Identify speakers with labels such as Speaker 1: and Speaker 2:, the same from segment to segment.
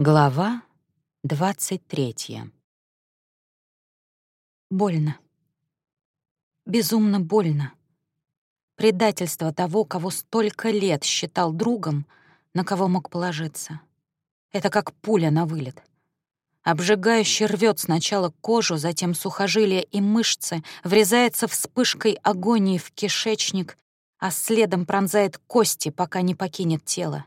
Speaker 1: Глава двадцать третья.
Speaker 2: Больно. Безумно больно. Предательство того, кого столько лет считал другом, на кого мог положиться. Это как пуля на вылет. Обжигающе рвет сначала кожу, затем сухожилия и мышцы, врезается вспышкой агонии в кишечник, а следом пронзает кости, пока не покинет тело.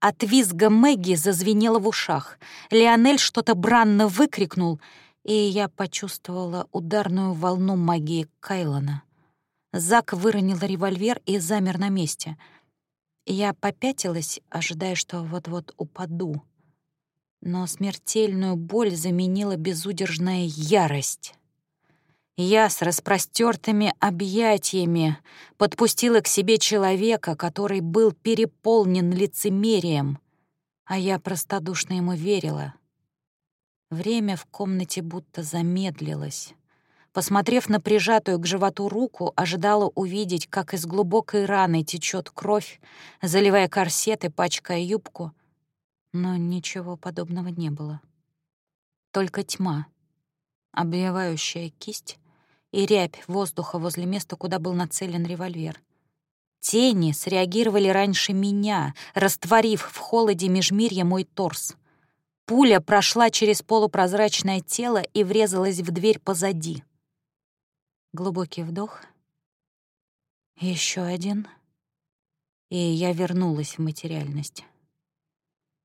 Speaker 2: От визга Мэгги зазвенело в ушах. Леонель что-то бранно выкрикнул, и я почувствовала ударную волну магии Кайлона. Зак выронил револьвер и замер на месте. Я попятилась, ожидая, что вот-вот упаду. Но смертельную боль заменила безудержная ярость. Я с распростертыми объятиями подпустила к себе человека, который был переполнен лицемерием, а я простодушно ему верила. Время в комнате будто замедлилось. Посмотрев на прижатую к животу руку, ожидала увидеть, как из глубокой раны течет кровь, заливая корсет и пачкая юбку. Но ничего подобного не было. Только тьма, обвивающая кисть, и рябь воздуха возле места, куда был нацелен револьвер. Тени среагировали раньше меня, растворив в холоде межмирья мой торс. Пуля прошла через полупрозрачное тело и врезалась в дверь позади. Глубокий вдох. Еще один. И я вернулась в материальность.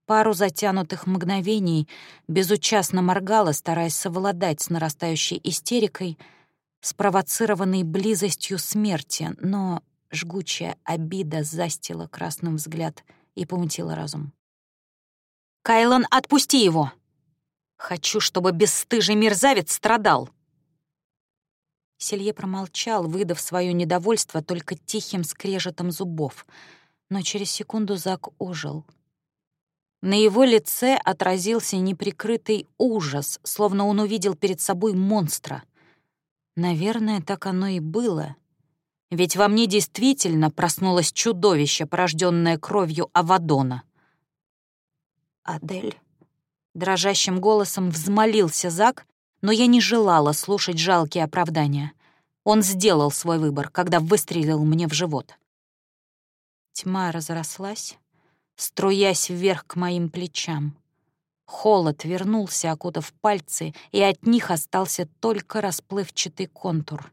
Speaker 2: Пару затянутых мгновений безучастно моргала, стараясь совладать с нарастающей истерикой — спровоцированный близостью смерти, но жгучая обида застила красным взгляд и помутила разум. «Кайлон, отпусти его! Хочу, чтобы бесстыжий мерзавец страдал!» Селье промолчал, выдав свое недовольство только тихим скрежетом зубов, но через секунду Зак ожил. На его лице отразился неприкрытый ужас, словно он увидел перед собой монстра — Наверное, так оно и было. Ведь во мне действительно проснулось чудовище, порожденное кровью Авадона. «Адель», — дрожащим голосом взмолился Зак, но я не желала слушать жалкие оправдания. Он сделал свой выбор, когда выстрелил мне в живот. Тьма разрослась, струясь вверх к моим плечам. Холод вернулся, окутав пальцы, и от них остался только расплывчатый контур.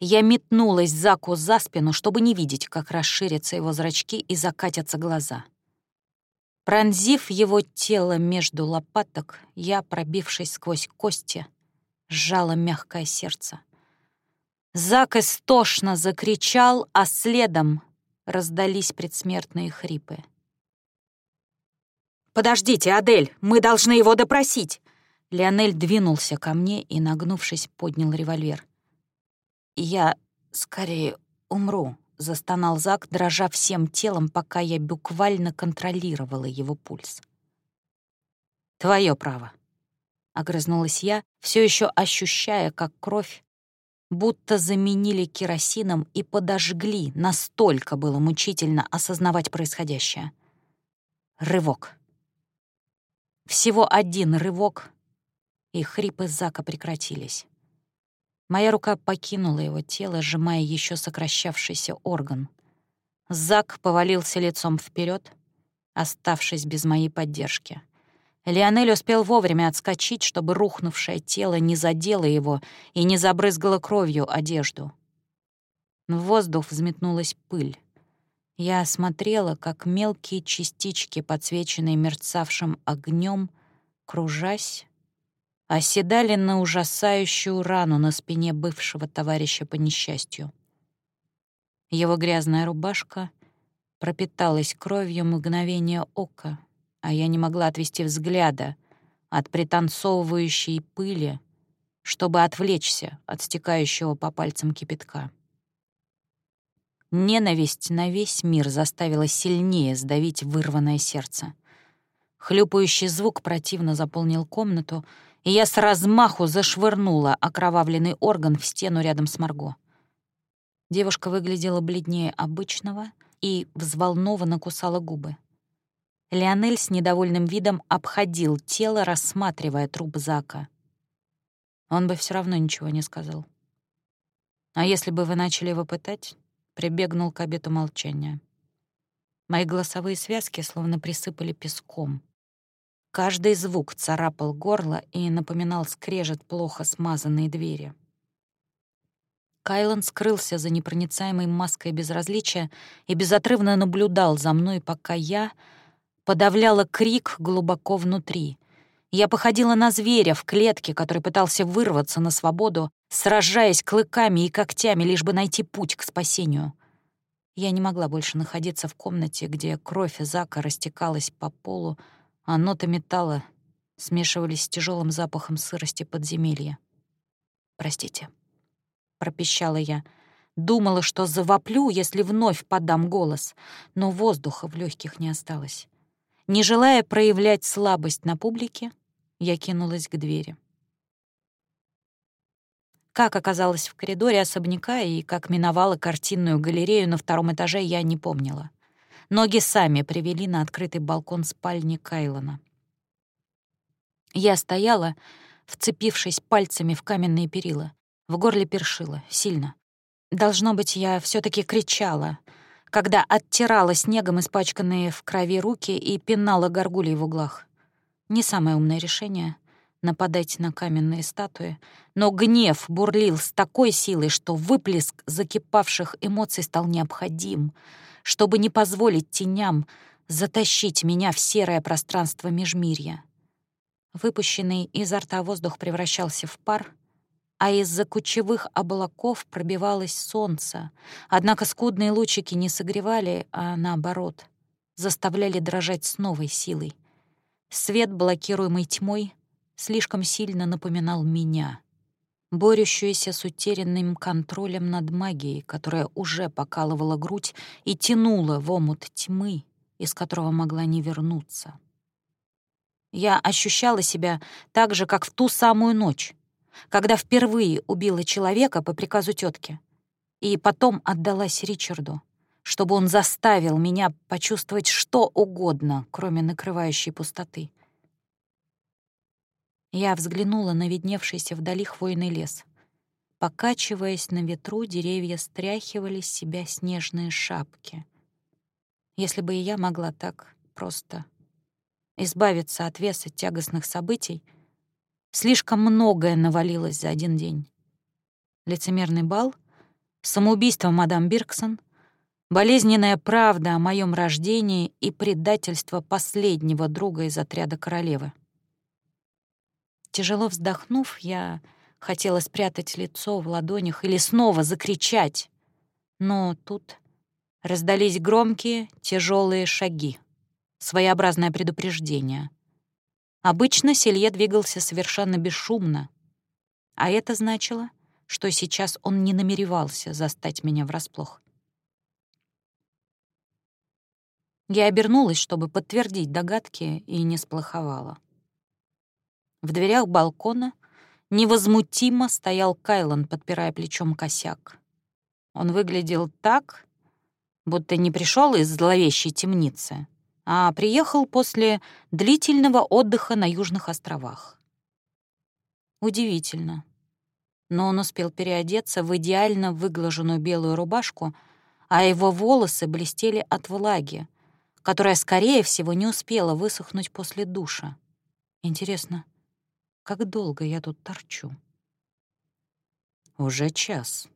Speaker 2: Я метнулась Заку за спину, чтобы не видеть, как расширятся его зрачки и закатятся глаза. Пронзив его тело между лопаток, я, пробившись сквозь кости, сжала мягкое сердце. Зак истошно закричал, а следом раздались предсмертные хрипы. «Подождите, Адель, мы должны его допросить!» Леонель двинулся ко мне и, нагнувшись, поднял револьвер. «Я скорее умру», — застонал Зак, дрожа всем телом, пока я буквально контролировала его пульс. «Твое право», — огрызнулась я, все еще ощущая, как кровь будто заменили керосином и подожгли, настолько было мучительно осознавать происходящее. Рывок. Всего один рывок, и хрипы Зака прекратились. Моя рука покинула его тело, сжимая еще сокращавшийся орган. Зак повалился лицом вперед, оставшись без моей поддержки. Леонель успел вовремя отскочить, чтобы рухнувшее тело не задело его и не забрызгало кровью одежду. В воздух взметнулась пыль. Я смотрела, как мелкие частички, подсвеченные мерцавшим огнем, кружась, оседали на ужасающую рану на спине бывшего товарища по несчастью. Его грязная рубашка пропиталась кровью мгновения ока, а я не могла отвести взгляда от пританцовывающей пыли, чтобы отвлечься от стекающего по пальцам кипятка. Ненависть на весь мир заставила сильнее сдавить вырванное сердце. Хлюпающий звук противно заполнил комнату, и я с размаху зашвырнула окровавленный орган в стену рядом с Марго. Девушка выглядела бледнее обычного и взволнованно кусала губы. Леонель с недовольным видом обходил тело, рассматривая труп Зака. Он бы все равно ничего не сказал. А если бы вы начали его пытать, прибегнул к обету молчания. Мои голосовые связки словно присыпали песком. Каждый звук царапал горло и напоминал скрежет плохо смазанной двери. Кайлан скрылся за непроницаемой маской безразличия и безотрывно наблюдал за мной, пока я подавляла крик глубоко внутри. Я походила на зверя в клетке, который пытался вырваться на свободу, сражаясь клыками и когтями, лишь бы найти путь к спасению. Я не могла больше находиться в комнате, где кровь Зака растекалась по полу, а ноты металла смешивались с тяжелым запахом сырости подземелья. «Простите», — пропищала я. Думала, что завоплю, если вновь подам голос, но воздуха в легких не осталось. Не желая проявлять слабость на публике, я кинулась к двери. Как оказалось в коридоре особняка и как миновала картинную галерею на втором этаже, я не помнила. Ноги сами привели на открытый балкон спальни Кайлона. Я стояла, вцепившись пальцами в каменные перила. В горле першило, сильно. Должно быть, я все таки кричала, когда оттирала снегом испачканные в крови руки и пинала горгулей в углах. Не самое умное решение — нападать на каменные статуи, но гнев бурлил с такой силой, что выплеск закипавших эмоций стал необходим — чтобы не позволить теням затащить меня в серое пространство межмирья. Выпущенный изо рта воздух превращался в пар, а из-за кучевых облаков пробивалось солнце, однако скудные лучики не согревали, а наоборот, заставляли дрожать с новой силой. Свет, блокируемый тьмой, слишком сильно напоминал меня — борющуюся с утерянным контролем над магией, которая уже покалывала грудь и тянула в омут тьмы, из которого могла не вернуться. Я ощущала себя так же, как в ту самую ночь, когда впервые убила человека по приказу тетки, и потом отдалась Ричарду, чтобы он заставил меня почувствовать что угодно, кроме накрывающей пустоты. Я взглянула на видневшийся вдали хвойный лес. Покачиваясь на ветру, деревья стряхивали с себя снежные шапки. Если бы и я могла так просто избавиться от веса тягостных событий, слишком многое навалилось за один день. Лицемерный бал, самоубийство мадам Бирксон, болезненная правда о моем рождении и предательство последнего друга из отряда королевы. Тяжело вздохнув, я хотела спрятать лицо в ладонях или снова закричать. Но тут раздались громкие, тяжелые шаги. Своеобразное предупреждение. Обычно Селье двигался совершенно бесшумно, а это значило, что сейчас он не намеревался застать меня врасплох. Я обернулась, чтобы подтвердить догадки, и не сплоховала. В дверях балкона невозмутимо стоял Кайлан, подпирая плечом косяк. Он выглядел так, будто не пришел из зловещей темницы, а приехал после длительного отдыха на Южных островах. Удивительно. Но он успел переодеться в идеально выглаженную белую рубашку, а его волосы блестели от влаги, которая, скорее всего, не успела высохнуть после душа. Интересно, как долго я тут торчу? Уже час.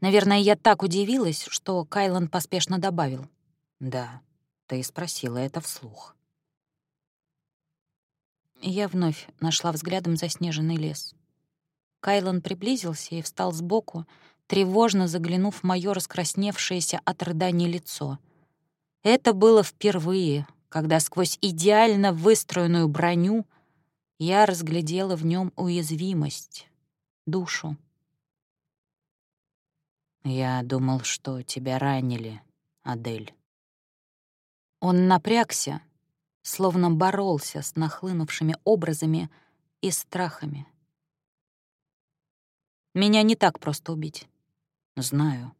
Speaker 2: Наверное, я так удивилась, что Кайлан поспешно добавил. Да, ты спросила это вслух. Я вновь нашла взглядом заснеженный лес. Кайлан приблизился и встал сбоку, тревожно заглянув в моё раскрасневшееся от рыданий лицо. Это было впервые, когда сквозь идеально выстроенную броню я разглядела в нем уязвимость, душу. «Я думал, что тебя ранили, Адель». Он напрягся, словно боролся с нахлынувшими образами и страхами. Меня не так просто убить. Знаю.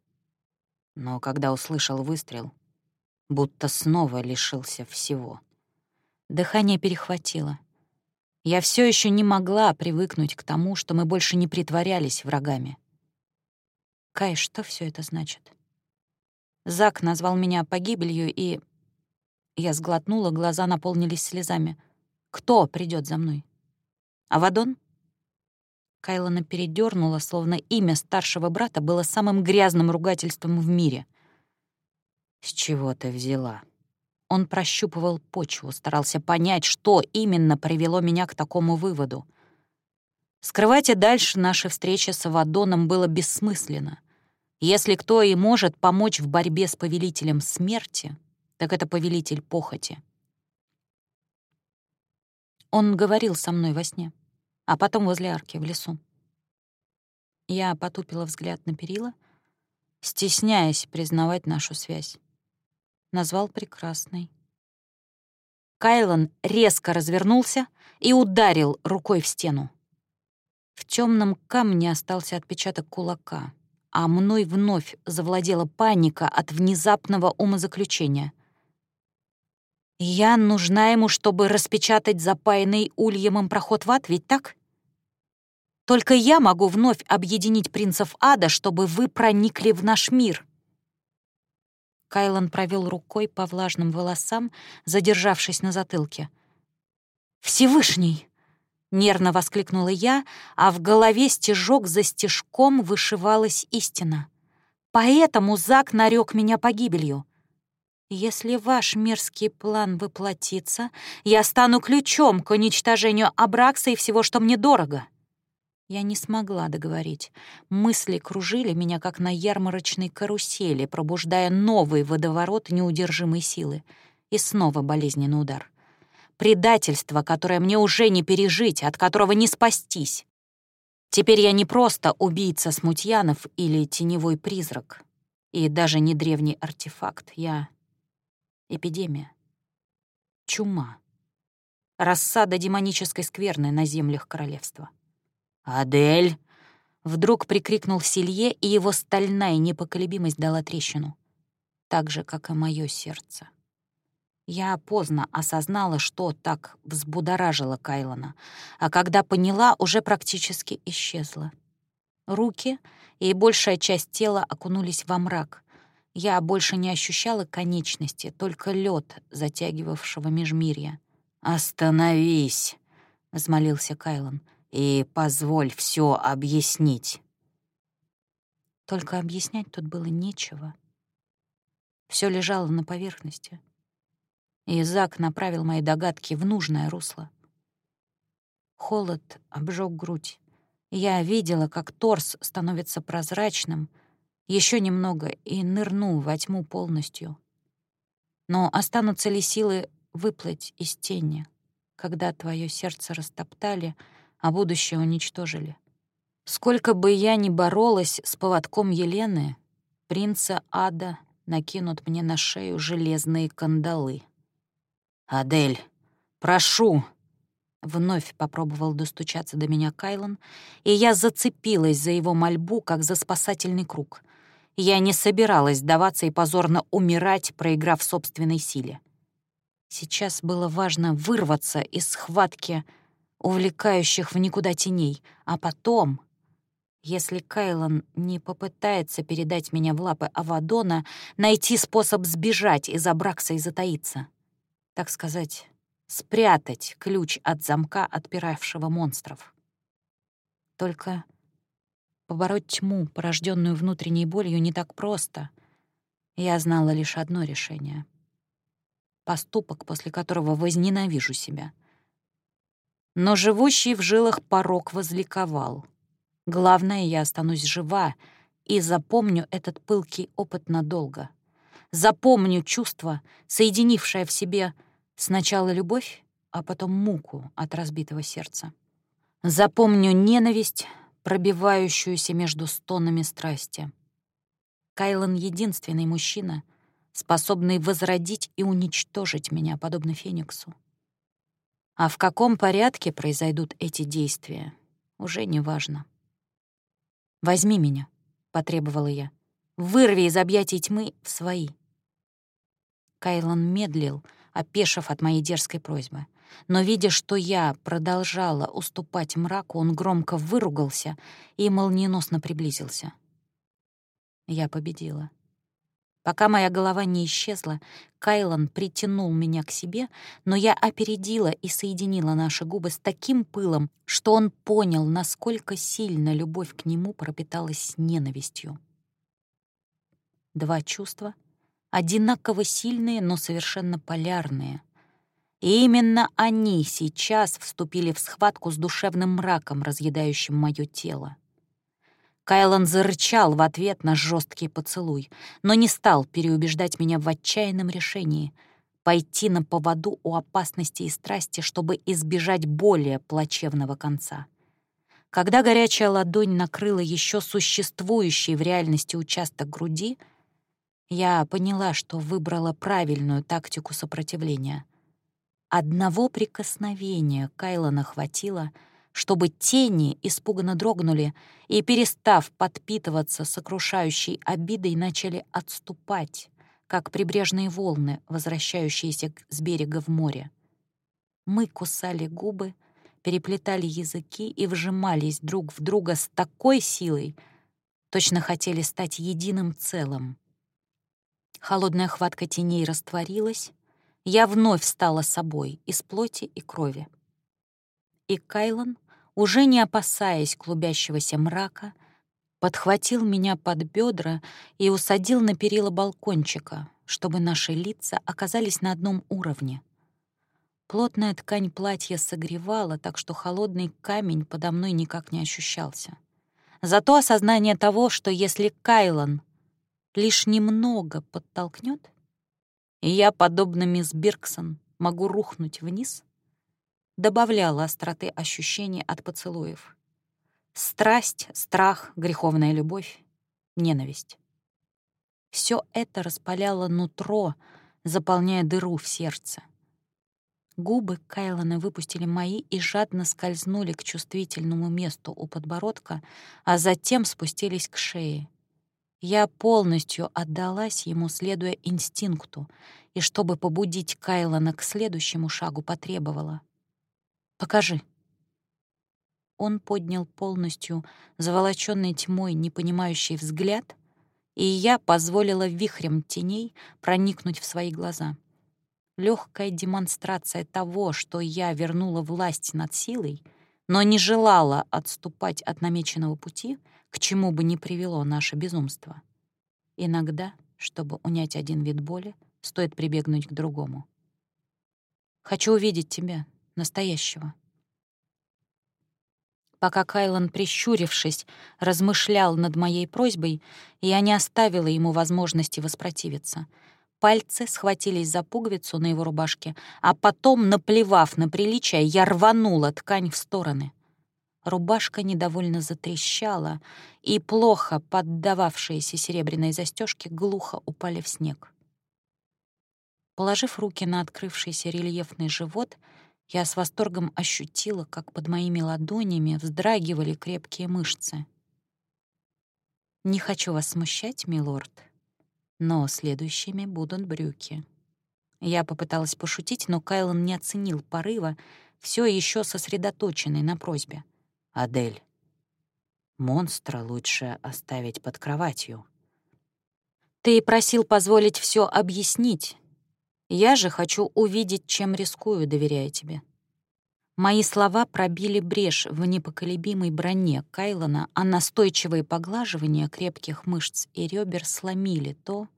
Speaker 2: Но когда услышал выстрел, будто снова лишился всего — Дыхание перехватило. Я все еще не могла привыкнуть к тому, что мы больше не притворялись врагами. Кай, что все это значит? Зак назвал меня погибелью, и... Я сглотнула, глаза наполнились слезами. Кто придет за мной? Авадон? Кайлона передернула, словно имя старшего брата было самым грязным ругательством в мире.
Speaker 1: «С чего ты взяла?»
Speaker 2: Он прощупывал почву, старался понять, что именно привело меня к такому выводу. Скрывать и дальше наши встречи с Авадоном было бессмысленно. Если кто и может помочь в борьбе с повелителем смерти, так это повелитель похоти. Он говорил со мной во сне, а потом возле арки в лесу. Я потупила взгляд на перила, стесняясь признавать нашу связь. Назвал прекрасной. Кайлан резко развернулся и ударил рукой в стену. В темном камне остался отпечаток кулака — а мной вновь завладела паника от внезапного умозаключения. «Я нужна ему, чтобы распечатать запаянный Ульямом проход в ад, ведь так? Только я могу вновь объединить принцев ада, чтобы вы проникли в наш мир». Кайлан провел рукой по влажным волосам, задержавшись на затылке. «Всевышний!» Нервно воскликнула я, а в голове стежок за стежком вышивалась истина. Поэтому Зак нарек меня погибелью. Если ваш мерзкий план воплотится, я стану ключом к уничтожению Абракса и всего, что мне дорого. Я не смогла договорить. Мысли кружили меня, как на ярмарочной карусели, пробуждая новый водоворот неудержимой силы. И снова болезненный удар предательство, которое мне уже не пережить, от которого не спастись. Теперь я не просто убийца смутьянов или теневой призрак, и даже не древний артефакт. Я — эпидемия. Чума. Рассада демонической скверны на землях королевства.
Speaker 1: «Адель!»
Speaker 2: — вдруг прикрикнул Силье, и его стальная непоколебимость дала трещину. Так же, как и мое сердце. Я поздно осознала, что так взбудоражило Кайлона, а когда поняла, уже практически исчезла. Руки и большая часть тела окунулись во мрак. Я больше не ощущала конечности, только лед, затягивавшего межмирья.
Speaker 1: «Остановись!» — взмолился Кайлон. «И позволь все объяснить».
Speaker 2: Только объяснять тут было нечего. Все лежало на поверхности и Зак направил мои догадки в нужное русло. Холод обжег грудь. Я видела, как торс становится прозрачным, еще немного и нырну во тьму полностью. Но останутся ли силы выплыть из тени, когда твое сердце растоптали, а будущее уничтожили? Сколько бы я ни боролась с поводком Елены, принца ада накинут мне на шею железные кандалы.
Speaker 1: «Адель, прошу!»
Speaker 2: Вновь попробовал достучаться до меня Кайлон, и я зацепилась за его мольбу, как за спасательный круг. Я не собиралась сдаваться и позорно умирать, проиграв собственной силе. Сейчас было важно вырваться из схватки, увлекающих в никуда теней, а потом, если Кайлон не попытается передать меня в лапы Авадона, найти способ сбежать из Абракса и затаиться так сказать, спрятать ключ от замка, отпиравшего монстров. Только побороть тьму, порожденную внутренней болью, не так просто. Я знала лишь одно решение. Поступок, после которого возненавижу себя. Но живущий в жилах порог возликовал. Главное, я останусь жива и запомню этот пылкий опыт надолго. Запомню чувство, соединившее в себе — Сначала любовь, а потом муку от разбитого сердца. Запомню ненависть, пробивающуюся между стонами страсти. Кайлан — единственный мужчина, способный возродить и уничтожить меня, подобно Фениксу. А в каком порядке произойдут эти действия, уже не важно. «Возьми меня», — потребовала я. «Вырви из объятий тьмы в свои». Кайлан медлил, опешив от моей дерзкой просьбы. Но, видя, что я продолжала уступать мраку, он громко выругался и молниеносно приблизился. Я победила. Пока моя голова не исчезла, Кайлан притянул меня к себе, но я опередила и соединила наши губы с таким пылом, что он понял, насколько сильно любовь к нему пропиталась ненавистью. Два чувства, одинаково сильные, но совершенно полярные. И именно они сейчас вступили в схватку с душевным мраком, разъедающим мое тело. Кайлан зарычал в ответ на жесткий поцелуй, но не стал переубеждать меня в отчаянном решении пойти на поводу у опасности и страсти, чтобы избежать более плачевного конца. Когда горячая ладонь накрыла еще существующий в реальности участок груди, я поняла, что выбрала правильную тактику сопротивления. Одного прикосновения Кайлана хватило — чтобы тени испуганно дрогнули и, перестав подпитываться сокрушающей обидой, начали отступать, как прибрежные волны, возвращающиеся с берега в море. Мы кусали губы, переплетали языки и вжимались друг в друга с такой силой, точно хотели стать единым целым. Холодная хватка теней растворилась, я вновь стала собой из плоти и крови. И Кайлан уже не опасаясь клубящегося мрака, подхватил меня под бедра и усадил на перила балкончика, чтобы наши лица оказались на одном уровне. Плотная ткань платья согревала, так что холодный камень подо мной никак не ощущался. Зато осознание того, что если Кайлан лишь немного подтолкнет, и я, подобно мисс Бирксон, могу рухнуть вниз, добавляла остроты ощущений от поцелуев. Страсть, страх, греховная любовь, ненависть. Все это распаляло нутро, заполняя дыру в сердце. Губы Кайлона выпустили мои и жадно скользнули к чувствительному месту у подбородка, а затем спустились к шее. Я полностью отдалась ему, следуя инстинкту, и чтобы побудить Кайлона к следующему шагу, потребовала. Покажи». Он поднял полностью заволоченный тьмой непонимающий взгляд, и я позволила вихрем теней проникнуть в свои глаза. Легкая демонстрация того, что я вернула власть над силой, но не желала отступать от намеченного пути, к чему бы ни привело наше безумство. Иногда, чтобы унять один вид боли, стоит прибегнуть к другому. «Хочу увидеть тебя», настоящего. Пока Кайлан, прищурившись, размышлял над моей просьбой, я не оставила ему возможности воспротивиться. Пальцы схватились за пуговицу на его рубашке, а потом, наплевав на приличие, я рванула ткань в стороны. Рубашка недовольно затрещала, и плохо поддававшиеся серебряной застежки глухо упали в снег. Положив руки на открывшийся рельефный живот, я с восторгом ощутила, как под моими ладонями вздрагивали крепкие мышцы. «Не хочу вас смущать, милорд, но следующими будут брюки». Я попыталась пошутить, но Кайлан не оценил порыва, все еще сосредоточенный на просьбе. «Адель, монстра лучше оставить под кроватью». «Ты просил позволить все объяснить, я же хочу увидеть, чем рискую, доверяя тебе. Мои слова пробили брешь в непоколебимой броне Кайлона, а настойчивые поглаживания крепких мышц и ребер сломили то,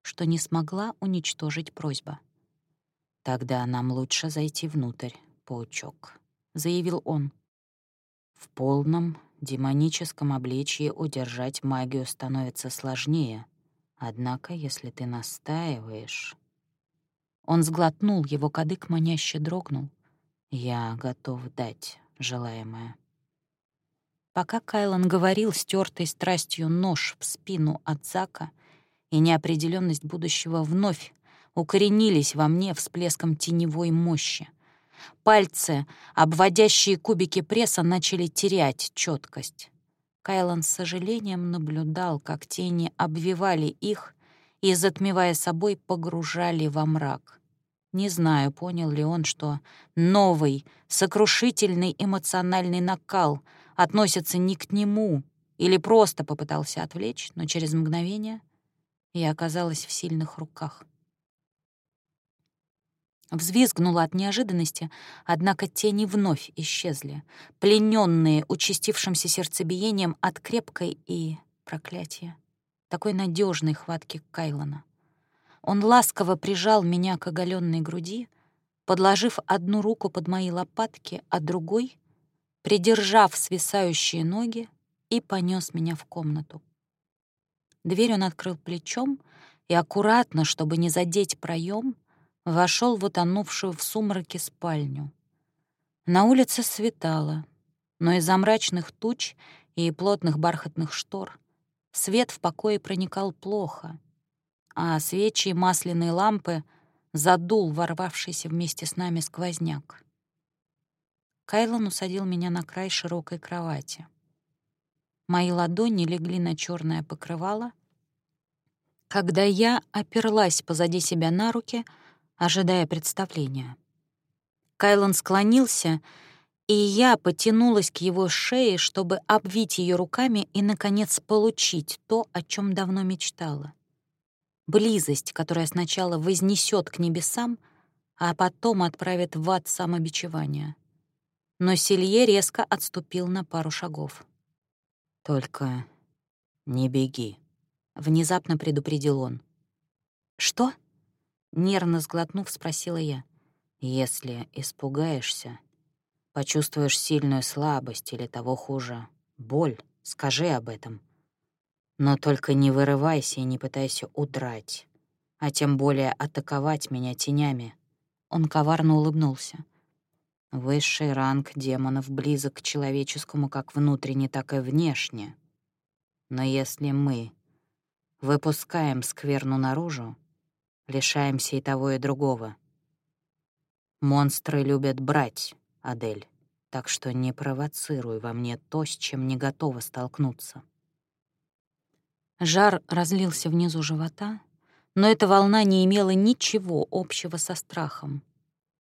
Speaker 2: что не смогла уничтожить просьба. «Тогда нам лучше зайти внутрь, паучок», — заявил он. «В полном демоническом обличии удержать магию становится сложнее, однако, если ты настаиваешь...» Он сглотнул, его кадык маняще дрогнул. «Я готов дать желаемое». Пока Кайлан говорил, стертый страстью нож в спину от Зака и неопределенность будущего вновь укоренились во мне всплеском теневой мощи. Пальцы, обводящие кубики пресса, начали терять четкость. Кайлан с сожалением наблюдал, как тени обвивали их и, затмевая собой, погружали во мрак. Не знаю, понял ли он, что новый, сокрушительный эмоциональный накал относится не к нему, или просто попытался отвлечь, но через мгновение я оказалась в сильных руках. Взвизгнула от неожиданности, однако тени вновь исчезли, плененные участившимся сердцебиением от крепкой и проклятия, такой надежной хватки Кайлона. Он ласково прижал меня к оголенной груди, подложив одну руку под мои лопатки, а другой, придержав свисающие ноги, и понес меня в комнату. Дверь он открыл плечом и аккуратно, чтобы не задеть проем, вошел в утонувшую в сумраке спальню. На улице светало, но из-за мрачных туч и плотных бархатных штор свет в покое проникал плохо, а свечи и масляные лампы задул ворвавшийся вместе с нами сквозняк. Кайлон усадил меня на край широкой кровати. Мои ладони легли на черное покрывало. Когда я оперлась позади себя на руки — ожидая представления. Кайлан склонился, и я потянулась к его шее, чтобы обвить ее руками и, наконец, получить то, о чем давно мечтала. Близость, которая сначала вознесет к небесам, а потом отправит в ад самобичевания. Но Селье резко отступил на пару шагов.
Speaker 1: «Только не беги», — внезапно предупредил он.
Speaker 2: «Что?»
Speaker 1: Нервно сглотнув, спросила я. «Если испугаешься, почувствуешь сильную слабость или того хуже, боль, скажи об этом. Но только не вырывайся и не пытайся удрать, а тем более атаковать меня тенями».
Speaker 2: Он коварно улыбнулся.
Speaker 1: Высший ранг демонов близок к человеческому как внутренне, так и внешне. Но если мы выпускаем скверну наружу, лишаемся и того, и другого. Монстры любят брать, Адель, так что не провоцируй во мне то, с чем не готова столкнуться.
Speaker 2: Жар разлился внизу живота, но эта волна не имела ничего общего со страхом.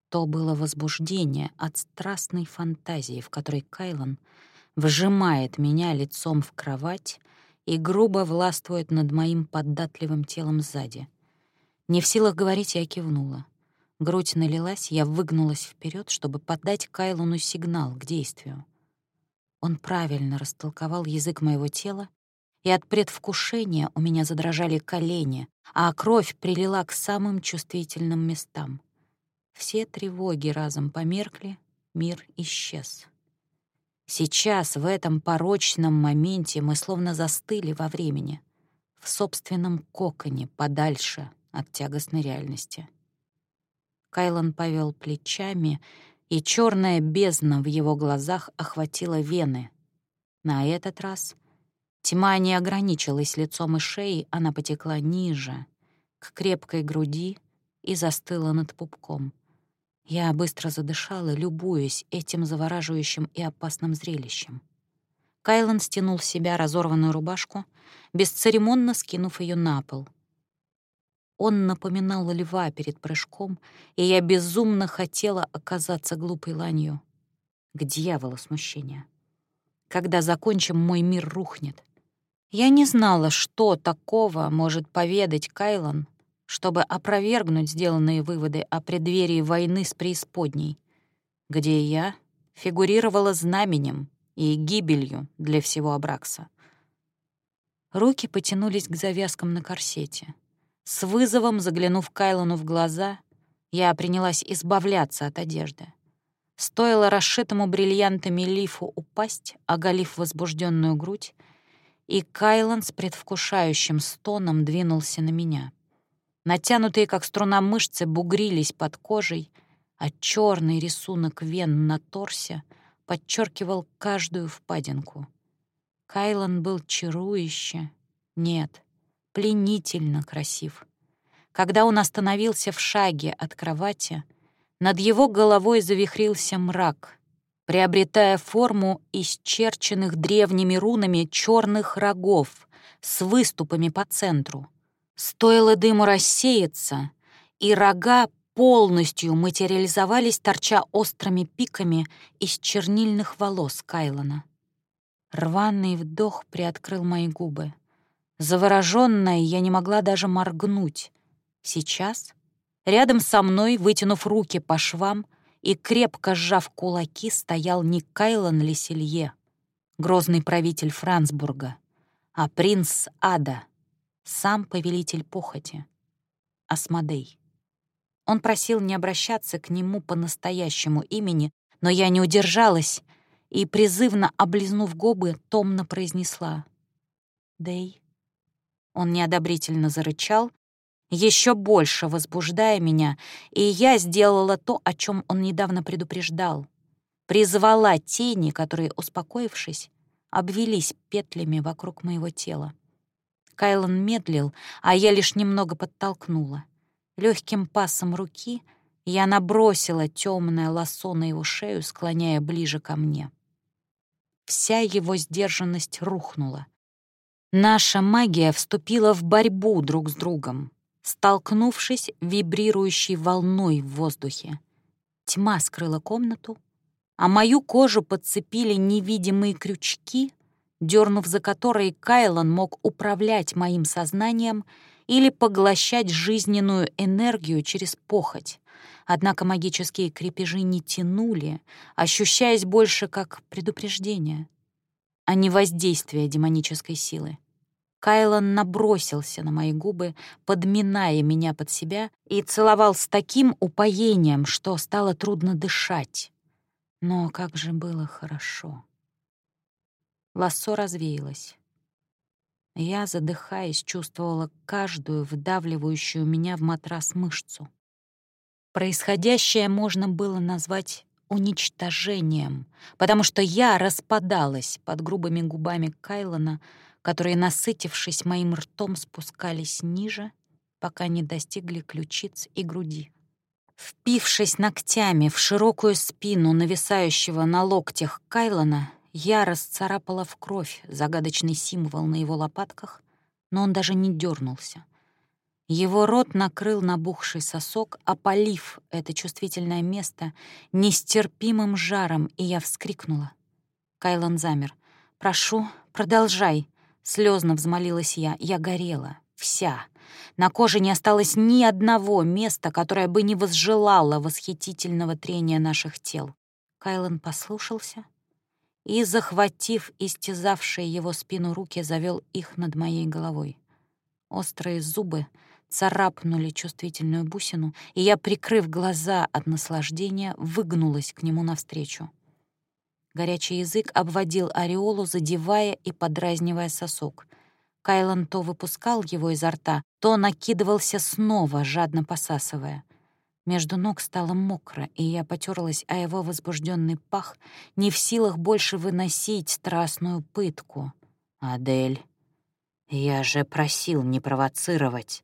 Speaker 2: То было возбуждение от страстной фантазии, в которой Кайлан вжимает меня лицом в кровать и грубо властвует над моим податливым телом сзади — не в силах говорить, я кивнула. Грудь налилась, я выгнулась вперед, чтобы подать Кайлону сигнал к действию. Он правильно растолковал язык моего тела, и от предвкушения у меня задрожали колени, а кровь прилила к самым чувствительным местам. Все тревоги разом померкли, мир исчез. Сейчас, в этом порочном моменте, мы словно застыли во времени, в собственном коконе, подальше от тягостной реальности. Кайлан повел плечами, и черная бездна в его глазах охватила вены. На этот раз тьма не ограничилась лицом и шеей, она потекла ниже, к крепкой груди и застыла над пупком. Я быстро задышала, любуясь этим завораживающим и опасным зрелищем. Кайлан стянул с себя разорванную рубашку, бесцеремонно скинув ее на пол — он напоминал льва перед прыжком, и я безумно хотела оказаться глупой ланью. К дьяволу смущения. Когда закончим, мой мир рухнет. Я не знала, что такого может поведать Кайлан, чтобы опровергнуть сделанные выводы о преддверии войны с преисподней, где я фигурировала знаменем и гибелью для всего Абракса. Руки потянулись к завязкам на корсете — с вызовом заглянув Кайлону в глаза, я принялась избавляться от одежды. Стоило расшитому бриллиантами лифу упасть, оголив возбужденную грудь, и Кайлан с предвкушающим стоном двинулся на меня. Натянутые, как струна, мышцы бугрились под кожей, а черный рисунок вен на торсе подчеркивал каждую впадинку. Кайлан был чарующе, нет, пленительно красив. Когда он остановился в шаге от кровати, над его головой завихрился мрак, приобретая форму исчерченных древними рунами черных рогов с выступами по центру. Стоило дыму рассеяться, и рога полностью материализовались, торча острыми пиками из чернильных волос Кайлона. Рваный вдох приоткрыл мои губы. Заворожённая, я не могла даже моргнуть. Сейчас, рядом со мной, вытянув руки по швам и крепко сжав кулаки, стоял не Кайлон Леселье, грозный правитель Франсбурга, а принц Ада, сам повелитель похоти, Асмодей. Он просил не обращаться к нему по настоящему имени, но я не удержалась и, призывно облизнув губы, томно произнесла «Дэй». Он неодобрительно зарычал, еще больше возбуждая меня, и я сделала то, о чем он недавно предупреждал. Призвала тени, которые, успокоившись, обвелись петлями вокруг моего тела. Кайлан медлил, а я лишь немного подтолкнула. Легким пасом руки я набросила темное лосо на его шею, склоняя ближе ко мне. Вся его сдержанность рухнула. Наша магия вступила в борьбу друг с другом, столкнувшись вибрирующей волной в воздухе. Тьма скрыла комнату, а мою кожу подцепили невидимые крючки, дернув за которые Кайлан мог управлять моим сознанием или поглощать жизненную энергию через похоть. Однако магические крепежи не тянули, ощущаясь больше как предупреждение, а не воздействие демонической силы. Кайлан набросился на мои губы, подминая меня под себя, и целовал с таким упоением, что стало трудно дышать. Но как же было хорошо. Лассо развеялось. Я, задыхаясь, чувствовала каждую вдавливающую меня в матрас мышцу. Происходящее можно было назвать уничтожением, потому что я распадалась под грубыми губами Кайлона, которые, насытившись моим ртом, спускались ниже, пока не достигли ключиц и груди. Впившись ногтями в широкую спину нависающего на локтях Кайлона, я расцарапала в кровь загадочный символ на его лопатках, но он даже не дернулся. Его рот накрыл набухший сосок, опалив это чувствительное место нестерпимым жаром, и я вскрикнула. Кайлан замер. «Прошу, продолжай», — слезно взмолилась я. Я горела, вся. На коже не осталось ни одного места, которое бы не возжелало восхитительного трения наших тел. Кайлан послушался — и, захватив истязавшие его спину руки, завел их над моей головой. Острые зубы царапнули чувствительную бусину, и я, прикрыв глаза от наслаждения, выгнулась к нему навстречу. Горячий язык обводил ореолу, задевая и подразнивая сосок. Кайлан то выпускал его изо рта, то накидывался снова, жадно посасывая. Между ног стало мокро, и я потерлась о его возбужденный пах, не в силах больше выносить страстную пытку. «Адель, я же просил не провоцировать».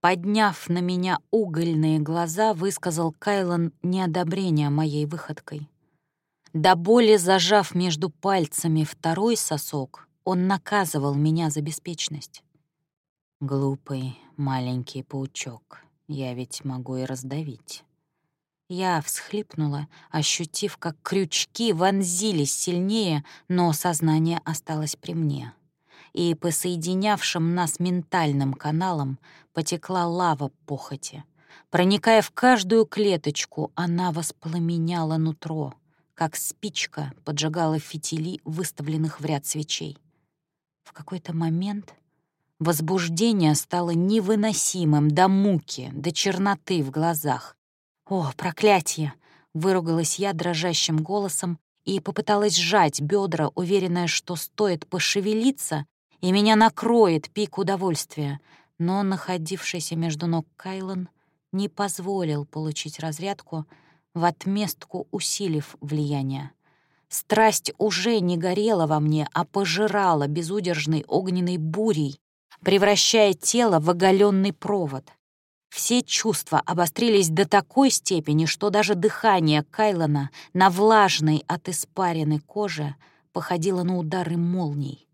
Speaker 2: Подняв на меня угольные глаза, высказал Кайлан неодобрение моей выходкой. До боли зажав между пальцами второй сосок, он наказывал меня за беспечность. Глупый маленький паучок. Я ведь могу и раздавить. Я всхлипнула, ощутив, как крючки вонзились сильнее, но сознание осталось при мне. И по соединявшим нас ментальным каналам потекла лава похоти. Проникая в каждую клеточку, она воспламеняла нутро, как спичка поджигала фитили, выставленных в ряд свечей. В какой-то момент Возбуждение стало невыносимым до муки, до черноты в глазах. «О, проклятие!» — выругалась я дрожащим голосом и попыталась сжать бедра, уверенная, что стоит пошевелиться, и меня накроет пик удовольствия. Но находившийся между ног Кайлан не позволил получить разрядку, в отместку усилив влияние. Страсть уже не горела во мне, а пожирала безудержной огненной бурей, превращая тело в оголенный провод. Все чувства обострились до такой степени, что даже дыхание Кайлона на влажной от испаренной коже походило на удары молний.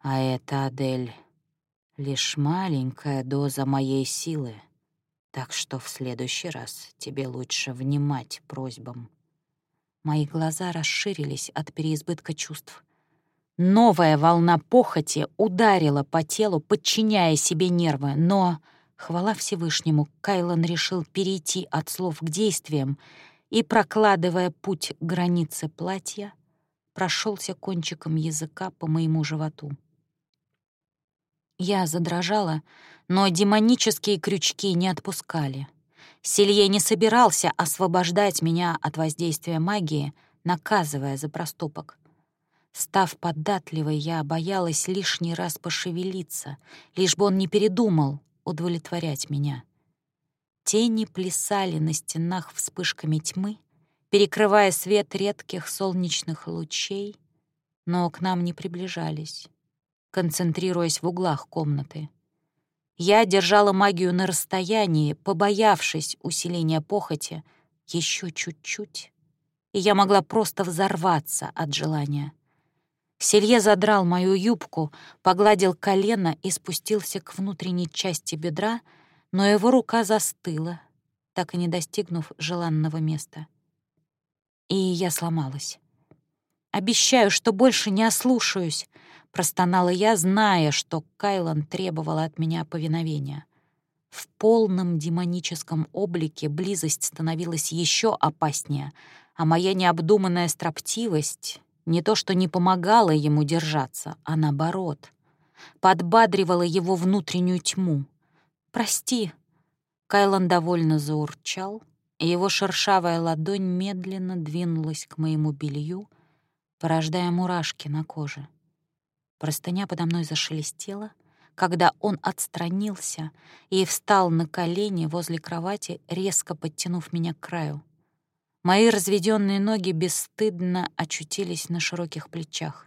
Speaker 2: А это, Адель, лишь маленькая доза моей силы.
Speaker 1: Так что в следующий раз тебе лучше внимать просьбам.
Speaker 2: Мои глаза расширились от переизбытка чувств. Новая волна похоти ударила по телу, подчиняя себе нервы, но, хвала Всевышнему, Кайлан решил перейти от слов к действиям и, прокладывая путь к границе платья, прошелся кончиком языка по моему животу. Я задрожала, но демонические крючки не отпускали. Селье не собирался освобождать меня от воздействия магии, наказывая за проступок. Став податливой, я боялась лишний раз пошевелиться, лишь бы он не передумал удовлетворять меня. Тени плясали на стенах вспышками тьмы, перекрывая свет редких солнечных лучей, но к нам не приближались, концентрируясь в углах комнаты. Я держала магию на расстоянии, побоявшись усиления похоти еще чуть-чуть, и я могла просто взорваться от желания. Селье задрал мою юбку, погладил колено и спустился к внутренней части бедра, но его рука застыла, так и не достигнув желанного места. И я сломалась. «Обещаю, что больше не ослушаюсь», — простонала я, зная, что Кайлан требовал от меня повиновения. В полном демоническом облике близость становилась еще опаснее, а моя необдуманная строптивость не то что не помогала ему держаться, а наоборот, подбадривала его внутреннюю тьму. «Прости», — Кайлан довольно заурчал, и его шершавая ладонь медленно двинулась к моему белью, порождая мурашки на коже. Простыня подо мной зашелестела, когда он отстранился и встал на колени возле кровати, резко подтянув меня к краю. Мои разведенные ноги бесстыдно очутились на широких плечах.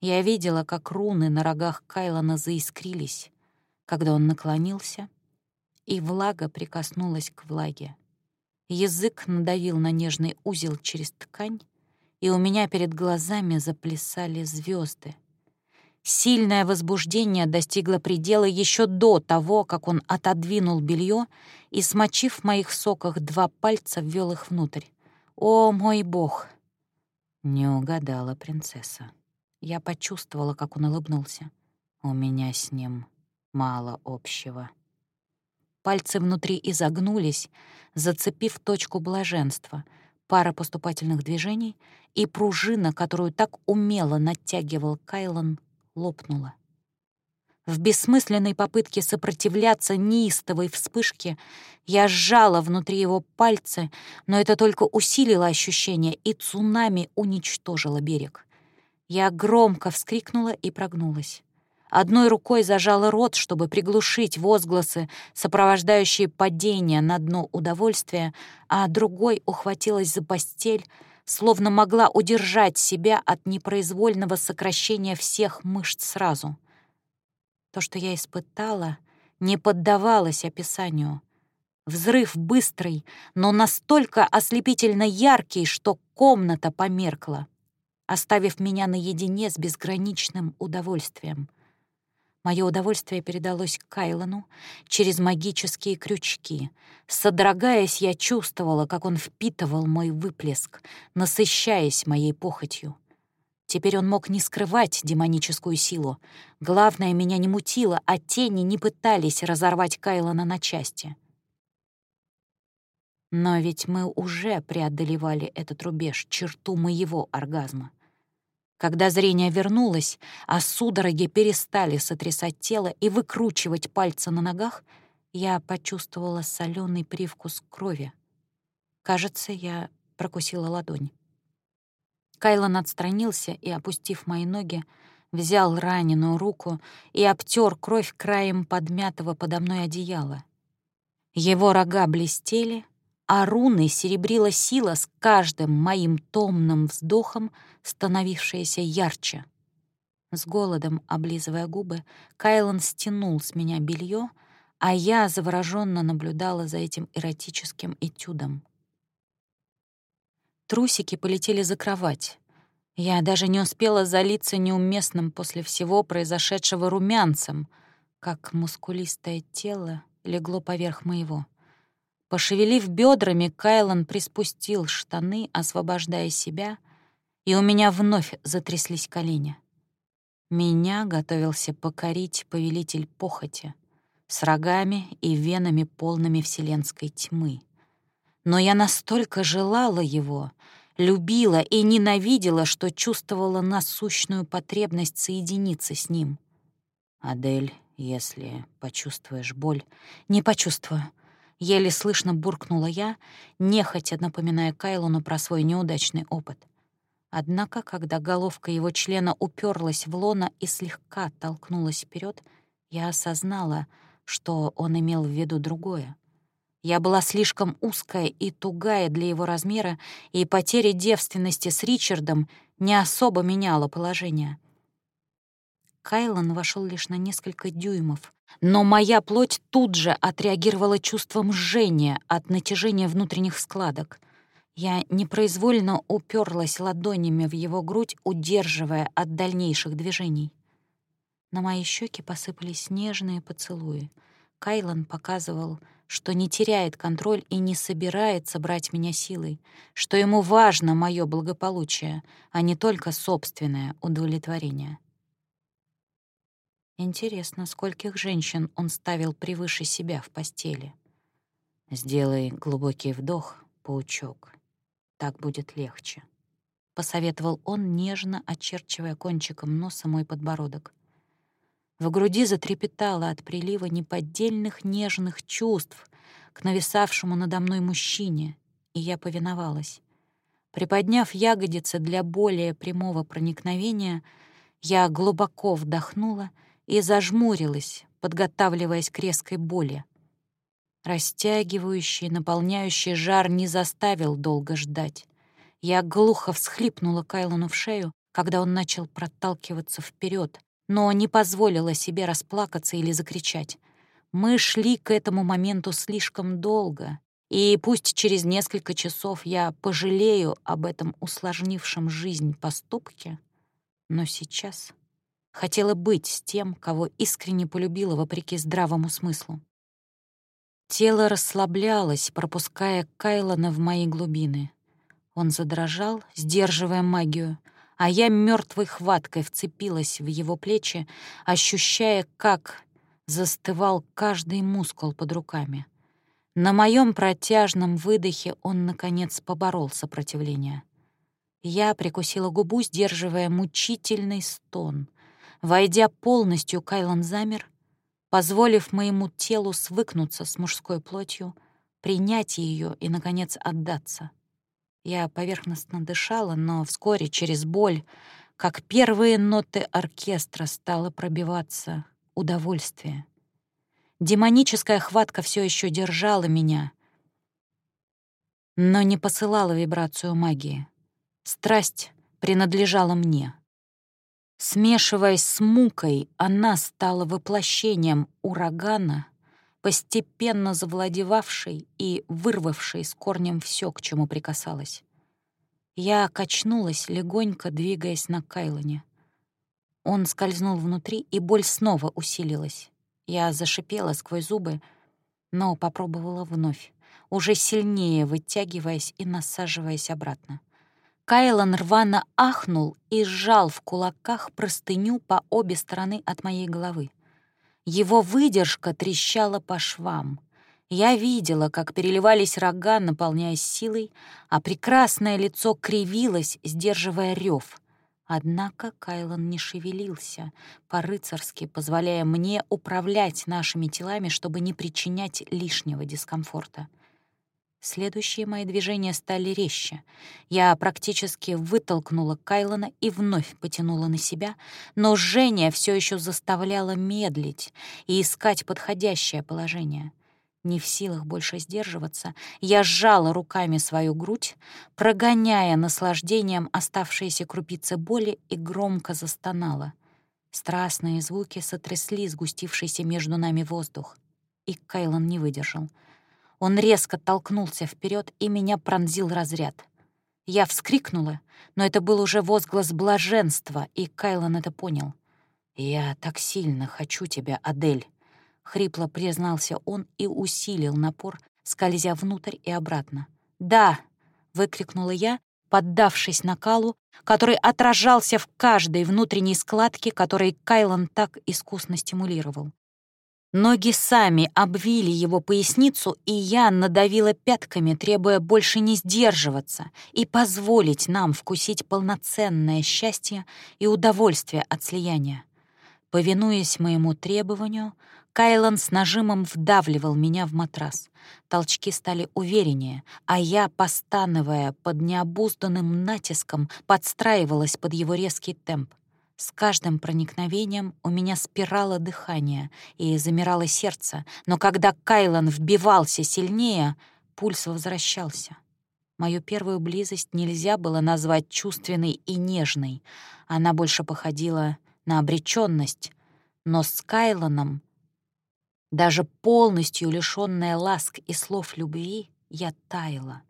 Speaker 2: Я видела, как руны на рогах Кайлона заискрились, когда он наклонился, и влага прикоснулась к влаге. Язык надавил на нежный узел через ткань, и у меня перед глазами заплясали звезды. Сильное возбуждение достигло предела еще до того, как он отодвинул белье и, смочив в моих соках два пальца, ввел их внутрь. «О, мой бог!» Не угадала принцесса. Я почувствовала, как он улыбнулся. У меня с ним мало общего. Пальцы внутри изогнулись, зацепив точку блаженства, пара поступательных движений, и пружина, которую так умело натягивал Кайлан, лопнула. В бессмысленной попытке сопротивляться неистовой вспышке я сжала внутри его пальцы, но это только усилило ощущение, и цунами уничтожило берег. Я громко вскрикнула и прогнулась. Одной рукой зажала рот, чтобы приглушить возгласы, сопровождающие падение на дно удовольствия, а другой ухватилась за постель, словно могла удержать себя от непроизвольного сокращения всех мышц сразу. То, что я испытала, не поддавалось описанию. Взрыв быстрый, но настолько ослепительно яркий, что комната померкла, оставив меня наедине с безграничным удовольствием. Мое удовольствие передалось Кайлану через магические крючки. Содрогаясь, я чувствовала, как он впитывал мой выплеск, насыщаясь моей похотью. Теперь он мог не скрывать демоническую силу. Главное, меня не мутило, а тени не пытались разорвать Кайлана на части. Но ведь мы уже преодолевали этот рубеж, черту моего оргазма. Когда зрение вернулось, а судороги перестали сотрясать тело и выкручивать пальцы на ногах, я почувствовала соленый привкус крови. Кажется, я прокусила ладонь. Кайлан отстранился и, опустив мои ноги, взял раненую руку и обтер кровь краем подмятого подо мной одеяла. Его рога блестели, а руны серебрила сила с каждым моим томным вздохом, становившаяся ярче. С голодом, облизывая губы, Кайлан стянул с меня белье, а я завороженно наблюдала за этим эротическим этюдом. Трусики полетели за кровать. Я даже не успела залиться неуместным после всего произошедшего румянцем, как мускулистое тело легло поверх моего. Пошевелив бедрами, Кайлан приспустил штаны, освобождая себя, и у меня вновь затряслись колени. Меня готовился покорить повелитель похоти с рогами и венами, полными вселенской тьмы. Но я настолько желала его, любила и ненавидела, что чувствовала насущную потребность соединиться с ним. «Адель, если почувствуешь боль...» «Не почувствую», — еле слышно буркнула я, нехотя напоминая Кайлону про свой неудачный опыт. Однако, когда головка его члена уперлась в лона и слегка толкнулась вперед, я осознала, что он имел в виду другое. Я была слишком узкая и тугая для его размера, и потеря девственности с Ричардом не особо меняла положение. Кайлан вошел лишь на несколько дюймов, но моя плоть тут же отреагировала чувством жжения от натяжения внутренних складок. Я непроизвольно уперлась ладонями в его грудь, удерживая от дальнейших движений. На мои щеки посыпались нежные поцелуи. Кайлан показывал — что не теряет контроль и не собирается брать меня силой, что ему важно мое благополучие, а не только собственное удовлетворение. Интересно, скольких женщин он ставил превыше себя в постели. «Сделай глубокий вдох, паучок. Так будет легче», — посоветовал он, нежно очерчивая кончиком носа мой подбородок. В груди затрепетало от прилива неподдельных нежных чувств к нависавшему надо мной мужчине, и я повиновалась. Приподняв ягодицы для более прямого проникновения, я глубоко вдохнула и зажмурилась, подготавливаясь к резкой боли. Растягивающий, наполняющий жар не заставил долго ждать. Я глухо всхлипнула Кайлону в шею, когда он начал проталкиваться вперед, но не позволила себе расплакаться или закричать. Мы шли к этому моменту слишком долго, и пусть через несколько часов я пожалею об этом усложнившем жизнь поступке, но сейчас хотела быть с тем, кого искренне полюбила вопреки здравому смыслу. Тело расслаблялось, пропуская Кайлона в мои глубины. Он задрожал, сдерживая магию — а я мертвой хваткой вцепилась в его плечи, ощущая, как застывал каждый мускул под руками. На моем протяжном выдохе он, наконец, поборол сопротивление. Я прикусила губу, сдерживая мучительный стон. Войдя полностью, Кайлан замер, позволив моему телу свыкнуться с мужской плотью, принять ее и, наконец, отдаться. Я поверхностно дышала, но вскоре через боль, как первые ноты оркестра, стало пробиваться удовольствие. Демоническая хватка все еще держала меня, но не посылала вибрацию магии. Страсть принадлежала мне. Смешиваясь с мукой, она стала воплощением урагана — постепенно завладевавшей и вырвавшей с корнем все, к чему прикасалась. Я качнулась, легонько двигаясь на Кайлоне. Он скользнул внутри, и боль снова усилилась. Я зашипела сквозь зубы, но попробовала вновь, уже сильнее вытягиваясь и насаживаясь обратно. Кайлон рвано ахнул и сжал в кулаках простыню по обе стороны от моей головы. Его выдержка трещала по швам. Я видела, как переливались рога, наполняясь силой, а прекрасное лицо кривилось, сдерживая рев. Однако Кайлан не шевелился, по-рыцарски позволяя мне управлять нашими телами, чтобы не причинять лишнего дискомфорта. Следующие мои движения стали резче. Я практически вытолкнула Кайлона и вновь потянула на себя, но жжение все еще заставляло медлить и искать подходящее положение. Не в силах больше сдерживаться, я сжала руками свою грудь, прогоняя наслаждением оставшиеся крупицы боли и громко застонала. Страстные звуки сотрясли сгустившийся между нами воздух. И Кайлон не выдержал — он резко толкнулся вперед, и меня пронзил разряд. Я вскрикнула, но это был уже возглас блаженства, и Кайлан это понял. «Я так сильно хочу тебя, Адель», — хрипло признался он и усилил напор, скользя внутрь и обратно. «Да!» — выкрикнула я, поддавшись накалу, который отражался в каждой внутренней складке, которой Кайлан так искусно стимулировал. Ноги сами обвили его поясницу, и я надавила пятками, требуя больше не сдерживаться и позволить нам вкусить полноценное счастье и удовольствие от слияния. Повинуясь моему требованию, Кайлан с нажимом вдавливал меня в матрас. Толчки стали увереннее, а я, постановая под необузданным натиском, подстраивалась под его резкий темп. С каждым проникновением у меня спирало дыхание и замирало сердце, но когда Кайлан вбивался сильнее, пульс возвращался. Мою первую близость нельзя было назвать чувственной и нежной. Она больше походила на обречённость, но с Кайланом даже полностью лишённая ласк и слов любви, я таяла.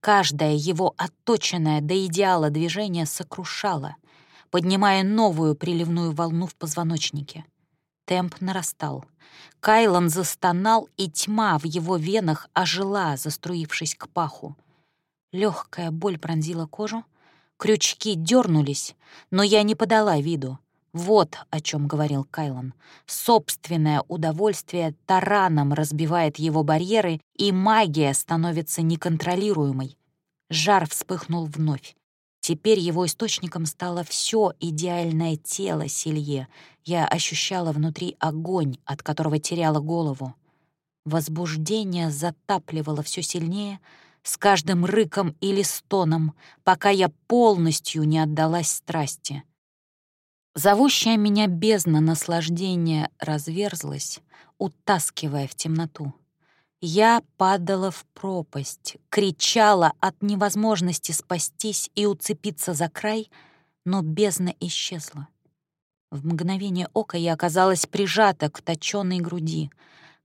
Speaker 2: Каждое его отточенное до идеала движение сокрушало, поднимая новую приливную волну в позвоночнике. Темп нарастал. Кайлан застонал, и тьма в его венах ожила, заструившись к паху. Легкая боль пронзила кожу, крючки дернулись, но я не подала виду. Вот о чем говорил Кайлан. Собственное удовольствие тараном разбивает его барьеры, и магия становится неконтролируемой. Жар вспыхнул вновь. Теперь его источником стало все идеальное тело Силье. Я ощущала внутри огонь, от которого теряла голову. Возбуждение затапливало все сильнее, с каждым рыком или стоном, пока я полностью не отдалась страсти — Зовущая меня бездна наслаждения разверзлась, утаскивая в темноту. Я падала в пропасть, кричала от невозможности спастись и уцепиться за край, но бездна исчезла. В мгновение ока я оказалась прижата к точёной груди.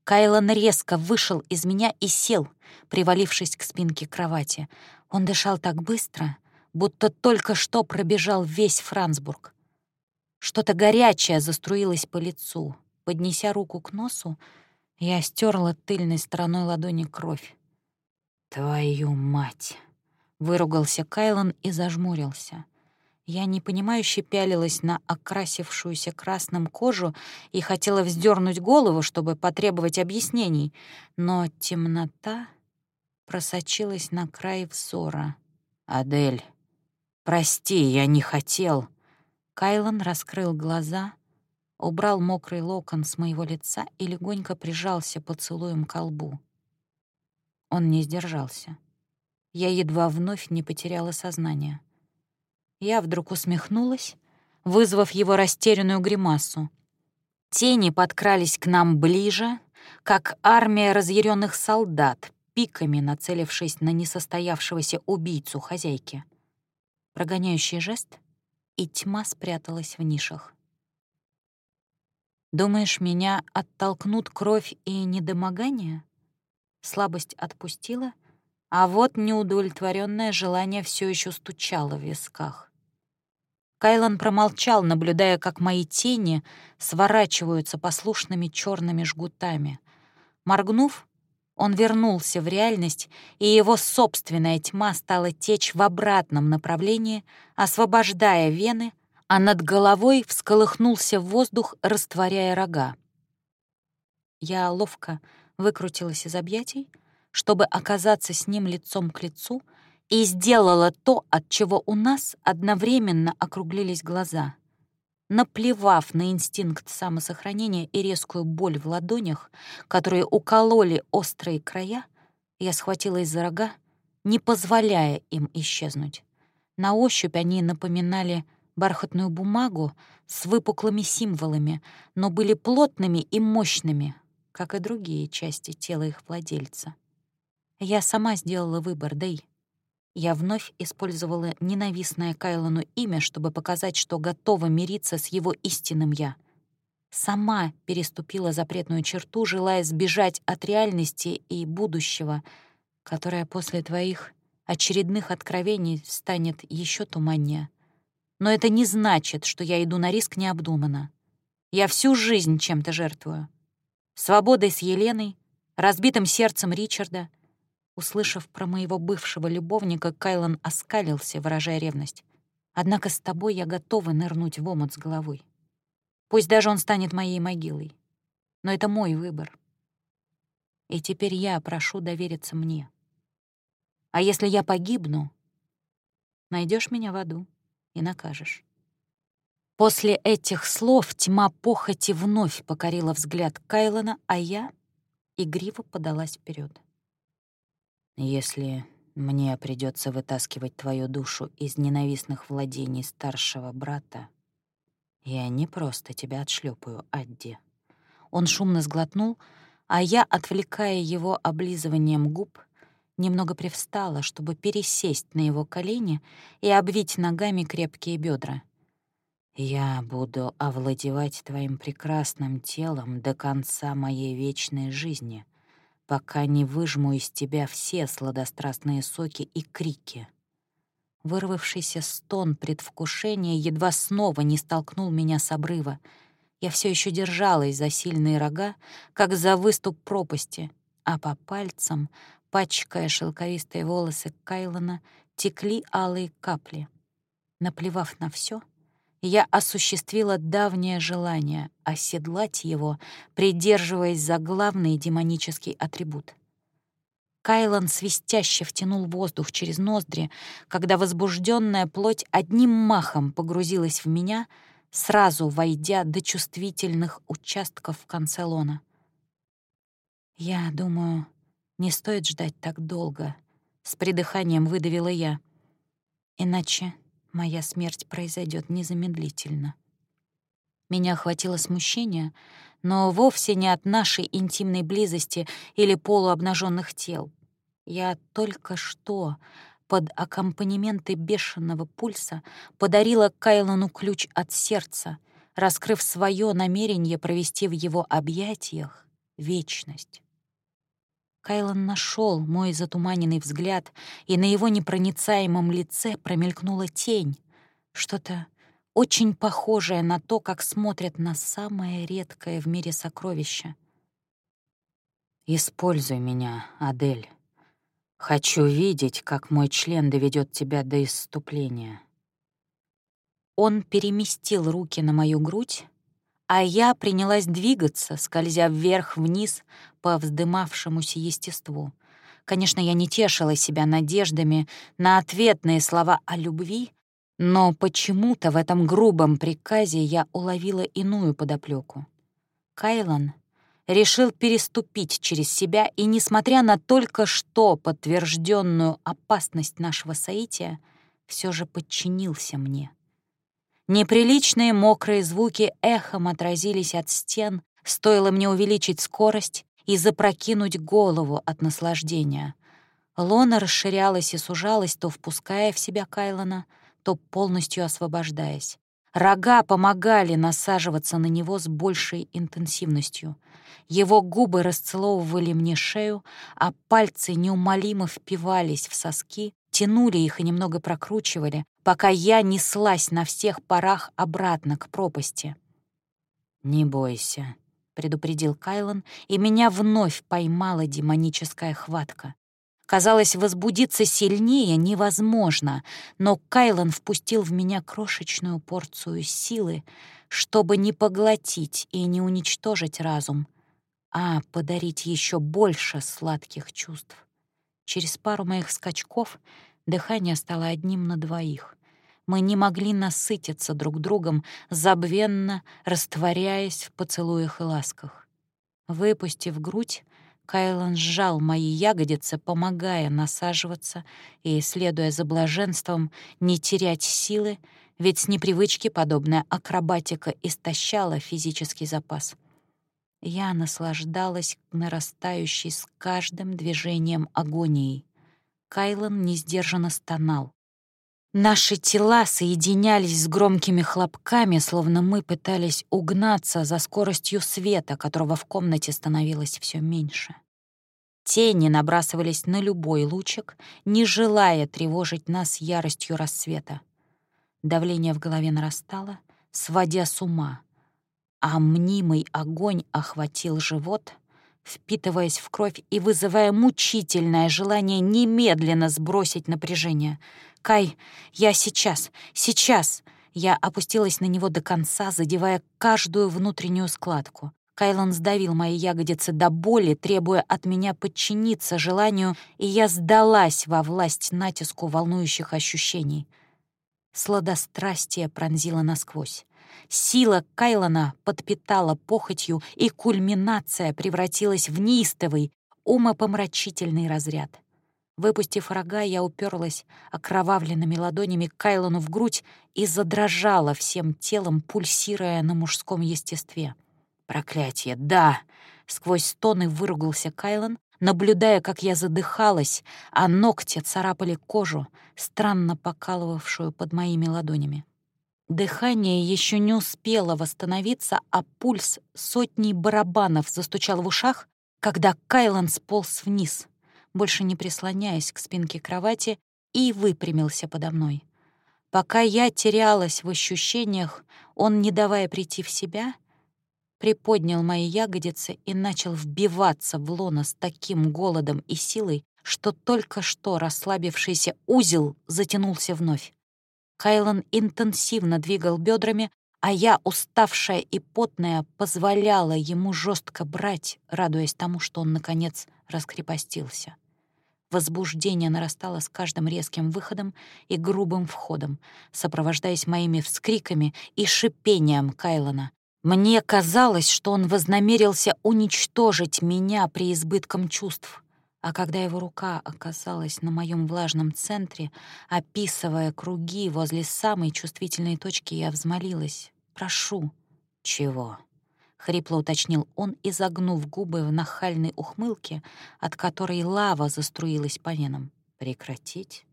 Speaker 2: Кайлан резко вышел из меня и сел, привалившись к спинке кровати. Он дышал так быстро, будто только что пробежал весь Франсбург. Что-то горячее заструилось по лицу. Поднеся руку к носу, я стерла тыльной стороной ладони кровь. «Твою мать!» — выругался Кайлан и зажмурился. Я непонимающе пялилась на окрасившуюся красным кожу и хотела вздернуть голову, чтобы потребовать объяснений, но темнота просочилась на край взора. «Адель, прости, я не хотел», Кайлан раскрыл глаза, убрал мокрый локон с моего лица и легонько прижался поцелуем к лбу. Он не сдержался. Я едва вновь не потеряла сознание. Я вдруг усмехнулась, вызвав его растерянную гримасу. Тени подкрались к нам ближе, как армия разъяренных солдат, пиками нацелившись на несостоявшегося убийцу хозяйки. Прогоняющий жест — и тьма спряталась в нишах. «Думаешь, меня оттолкнут кровь и недомогание?» Слабость отпустила, а вот неудовлетворенное желание все еще стучало в висках. Кайлан промолчал, наблюдая, как мои тени сворачиваются послушными черными жгутами. Моргнув, он вернулся в реальность, и его собственная тьма стала течь в обратном направлении, освобождая вены, а над головой всколыхнулся воздух, растворяя рога. Я ловко выкрутилась из объятий, чтобы оказаться с ним лицом к лицу, и сделала то, от чего у нас одновременно округлились глаза — наплевав на инстинкт самосохранения и резкую боль в ладонях, которые укололи острые края, я схватилась за рога, не позволяя им исчезнуть. На ощупь они напоминали бархатную бумагу с выпуклыми символами, но были плотными и мощными, как и другие части тела их владельца. Я сама сделала выбор, Дэй. Я вновь использовала ненавистное Кайлону имя, чтобы показать, что готова мириться с его истинным «я». Сама переступила запретную черту, желая сбежать от реальности и будущего, которое после твоих очередных откровений станет еще туманнее. Но это не значит, что я иду на риск необдуманно. Я всю жизнь чем-то жертвую. свободой с Еленой, разбитым сердцем Ричарда. Услышав про моего бывшего любовника, Кайлан оскалился, выражая ревность. Однако с тобой я готова нырнуть в омут с головой. Пусть даже он станет моей могилой. Но это мой выбор. И теперь я прошу довериться мне. А если я погибну, найдешь меня в аду и накажешь. После этих слов тьма похоти вновь покорила взгляд Кайлона, а я игриво подалась вперед.
Speaker 1: «Если мне придется вытаскивать твою душу из ненавистных владений старшего брата, я не просто тебя отшлепаю, Адди».
Speaker 2: Он шумно сглотнул, а я, отвлекая его облизыванием губ, немного привстала, чтобы пересесть на его колени и обвить ногами крепкие бедра.
Speaker 1: «Я буду овладевать твоим прекрасным телом до конца моей вечной жизни, пока не выжму из тебя все сладострастные соки и крики».
Speaker 2: Вырвавшийся стон предвкушения едва снова не столкнул меня с обрыва. Я все еще держалась за сильные рога, как за выступ пропасти, а по пальцам, пачкая шелковистые волосы Кайлона, текли алые капли. Наплевав на все, я осуществила давнее желание оседлать его, придерживаясь за главный демонический атрибут. Кайлан свистяще втянул воздух через ноздри, когда возбужденная плоть одним махом погрузилась в меня, сразу войдя до чувствительных участков в конце лона. «Я думаю, не стоит ждать так долго», — с придыханием выдавила я. «Иначе моя смерть произойдет незамедлительно. Меня охватило смущение, но вовсе не от нашей интимной близости или полуобнаженных тел. Я только что под аккомпанементы бешеного пульса подарила Кайлону ключ от сердца, раскрыв свое намерение провести в его объятиях вечность. Кайлан нашел мой затуманенный взгляд, и на его непроницаемом лице промелькнула тень, что-то очень похожее на то, как смотрят на самое редкое в мире сокровище.
Speaker 1: «Используй меня, Адель. Хочу видеть, как мой член доведет тебя до исступления».
Speaker 2: Он переместил руки на мою грудь, а я принялась двигаться, скользя вверх-вниз по вздымавшемуся естеству. Конечно, я не тешила себя надеждами на ответные слова о любви, но почему-то в этом грубом приказе я уловила иную подоплеку. Кайлан решил переступить через себя и, несмотря на только что подтвержденную опасность нашего соития, все же подчинился мне. Неприличные мокрые звуки эхом отразились от стен, стоило мне увеличить скорость и запрокинуть голову от наслаждения. Лона расширялась и сужалась, то впуская в себя Кайлона, то полностью освобождаясь. Рога помогали насаживаться на него с большей интенсивностью. Его губы расцеловывали мне шею, а пальцы неумолимо впивались в соски, тянули их и немного прокручивали, пока я неслась на всех парах обратно к пропасти.
Speaker 1: «Не бойся», — предупредил Кайлан,
Speaker 2: и меня вновь поймала демоническая хватка. Казалось, возбудиться сильнее невозможно, но Кайлан впустил в меня крошечную порцию силы, чтобы не поглотить и не уничтожить разум, а подарить еще больше сладких чувств. Через пару моих скачков дыхание стало одним на двоих. Мы не могли насытиться друг другом, забвенно растворяясь в поцелуях и ласках. Выпустив грудь, Кайлан сжал мои ягодицы, помогая насаживаться и, следуя за блаженством, не терять силы, ведь с непривычки подобная акробатика истощала физический запас. Я наслаждалась нарастающей с каждым движением агонией. Кайлан несдержанно стонал. Наши тела соединялись с громкими хлопками, словно мы пытались угнаться за скоростью света, которого в комнате становилось все меньше. Тени набрасывались на любой лучик, не желая тревожить нас яростью рассвета. Давление в голове нарастало, сводя с ума. а мнимый огонь охватил живот, впитываясь в кровь и вызывая мучительное желание немедленно сбросить напряжение. «Кай, я сейчас, сейчас!» Я опустилась на него до конца, задевая каждую внутреннюю складку. Кайлон сдавил мои ягодицы до боли, требуя от меня подчиниться желанию, и я сдалась во власть натиску волнующих ощущений. Сладострастие пронзило насквозь. Сила Кайлона подпитала похотью, и кульминация превратилась в неистовый, умопомрачительный разряд. Выпустив рога, я уперлась окровавленными ладонями Кайлону в грудь и задрожала всем телом, пульсируя на мужском естестве. «Проклятие, да!» — сквозь стоны выругался Кайлон, наблюдая, как я задыхалась, а ногти царапали кожу, странно покалывавшую под моими ладонями. Дыхание еще не успело восстановиться, а пульс сотней барабанов застучал в ушах, когда Кайлан сполз вниз, больше не прислоняясь к спинке кровати, и выпрямился подо мной. Пока я терялась в ощущениях, он, не давая прийти в себя, приподнял мои ягодицы и начал вбиваться в лоно с таким голодом и силой, что только что расслабившийся узел затянулся вновь. Кайлан интенсивно двигал бедрами, а я, уставшая и потная, позволяла ему жестко брать, радуясь тому, что он, наконец, раскрепостился. Возбуждение нарастало с каждым резким выходом и грубым входом, сопровождаясь моими вскриками и шипением Кайлона. Мне казалось, что он вознамерился уничтожить меня при избытком чувств. А когда его рука оказалась на моем влажном центре, описывая круги возле самой чувствительной точки, я взмолилась. «Прошу». «Чего?» — хрипло уточнил он, изогнув губы в нахальной ухмылке, от которой лава заструилась по венам. «Прекратить?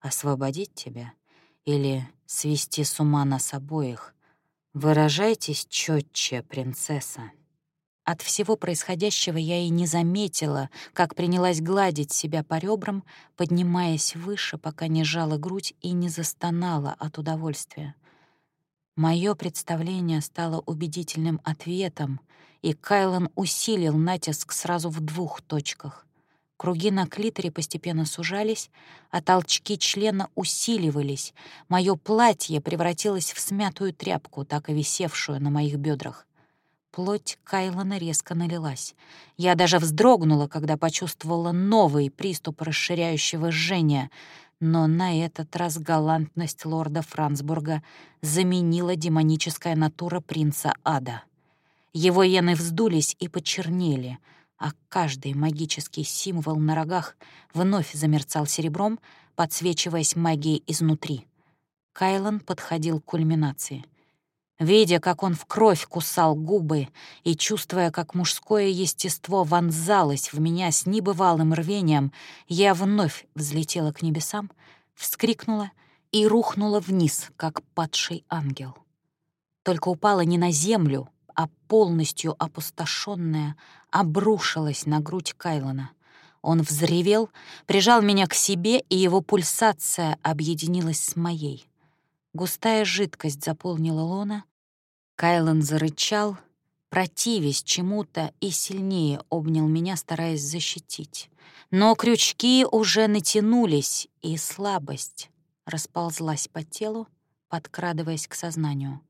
Speaker 2: Освободить тебя? Или свести с ума нас обоих? Выражайтесь четче, принцесса». От всего происходящего я и не заметила, как принялась гладить себя по ребрам, поднимаясь выше, пока не жала грудь и не застонала от удовольствия. Мое представление стало убедительным ответом, и Кайлан усилил натиск сразу в двух точках. Круги на клиторе постепенно сужались, а толчки члена усиливались. Мое платье превратилось в смятую тряпку, так и висевшую на моих бедрах. Плоть Кайлона резко налилась. Я даже вздрогнула, когда почувствовала новый приступ расширяющего жжения, но на этот раз галантность лорда Франсбурга заменила демоническая натура принца Ада. Его вены вздулись и почернели, а каждый магический символ на рогах вновь замерцал серебром, подсвечиваясь магией изнутри. Кайлан подходил к кульминации — Видя, как он в кровь кусал губы и чувствуя, как мужское естество вонзалось в меня с небывалым рвением, я вновь взлетела к небесам, вскрикнула и рухнула вниз, как падший ангел. Только упала не на землю, а полностью опустошенная, обрушилась на грудь Кайлона. Он взревел, прижал меня к себе, и его пульсация объединилась с моей. Густая жидкость заполнила лона. Кайлан зарычал, противясь чему-то, и сильнее обнял меня, стараясь защитить. Но крючки уже натянулись, и слабость расползлась по телу, подкрадываясь к сознанию.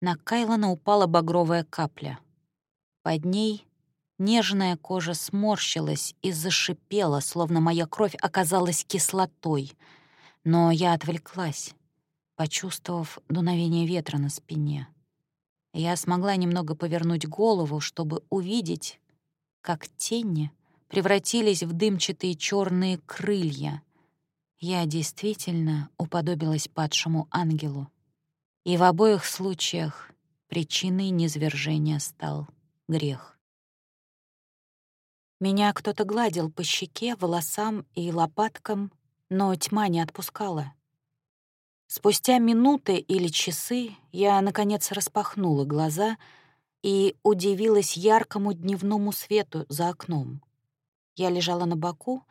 Speaker 2: На Кайлана упала багровая капля. Под ней нежная кожа сморщилась и зашипела, словно моя кровь оказалась кислотой. Но я отвлеклась почувствовав дуновение ветра на спине. Я смогла немного повернуть голову, чтобы увидеть, как тени превратились в дымчатые черные крылья. Я действительно уподобилась падшему ангелу. И в обоих случаях причиной низвержения стал грех. Меня кто-то гладил по щеке, волосам и лопаткам, но тьма не отпускала. Спустя минуты или часы я, наконец, распахнула глаза и удивилась яркому дневному свету за окном. Я лежала на боку,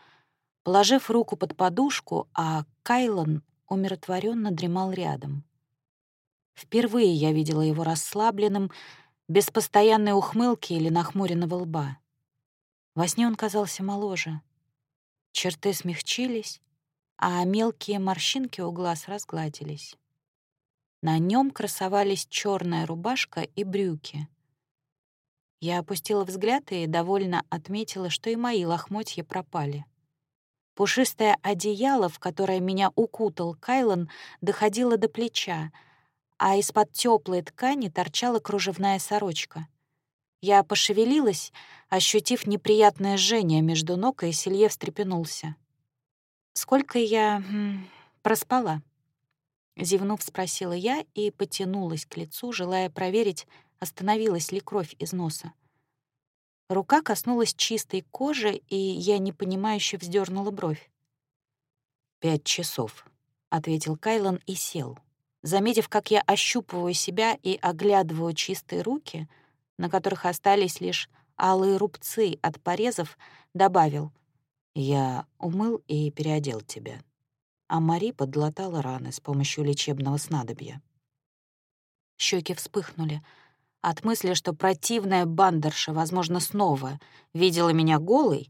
Speaker 2: положив руку под подушку, а Кайлан умиротворенно дремал рядом. Впервые я видела его расслабленным, без постоянной ухмылки или нахмуренного лба. Во сне он казался моложе. Черты смягчились, а мелкие морщинки у глаз разгладились. На нем красовались черная рубашка и брюки. Я опустила взгляд и довольно отметила, что и мои лохмотья пропали. Пушистое одеяло, в которое меня укутал Кайлан, доходило до плеча, а из-под теплой ткани торчала кружевная сорочка. Я пошевелилась, ощутив неприятное жжение между ног, и Селье встрепенулся. «Сколько я проспала?» Зевнув, спросила я и потянулась к лицу, желая проверить, остановилась ли кровь из носа. Рука коснулась чистой кожи, и я непонимающе вздернула бровь.
Speaker 1: «Пять часов», — ответил Кайлан и сел.
Speaker 2: Заметив, как я ощупываю себя и оглядываю чистые руки, на которых остались лишь алые рубцы от порезов, добавил.
Speaker 1: «Я умыл и переодел тебя». А Мари подлатала раны с помощью лечебного снадобья.
Speaker 2: Щеки вспыхнули — от мысли, что противная бандерша, возможно, снова видела меня голой,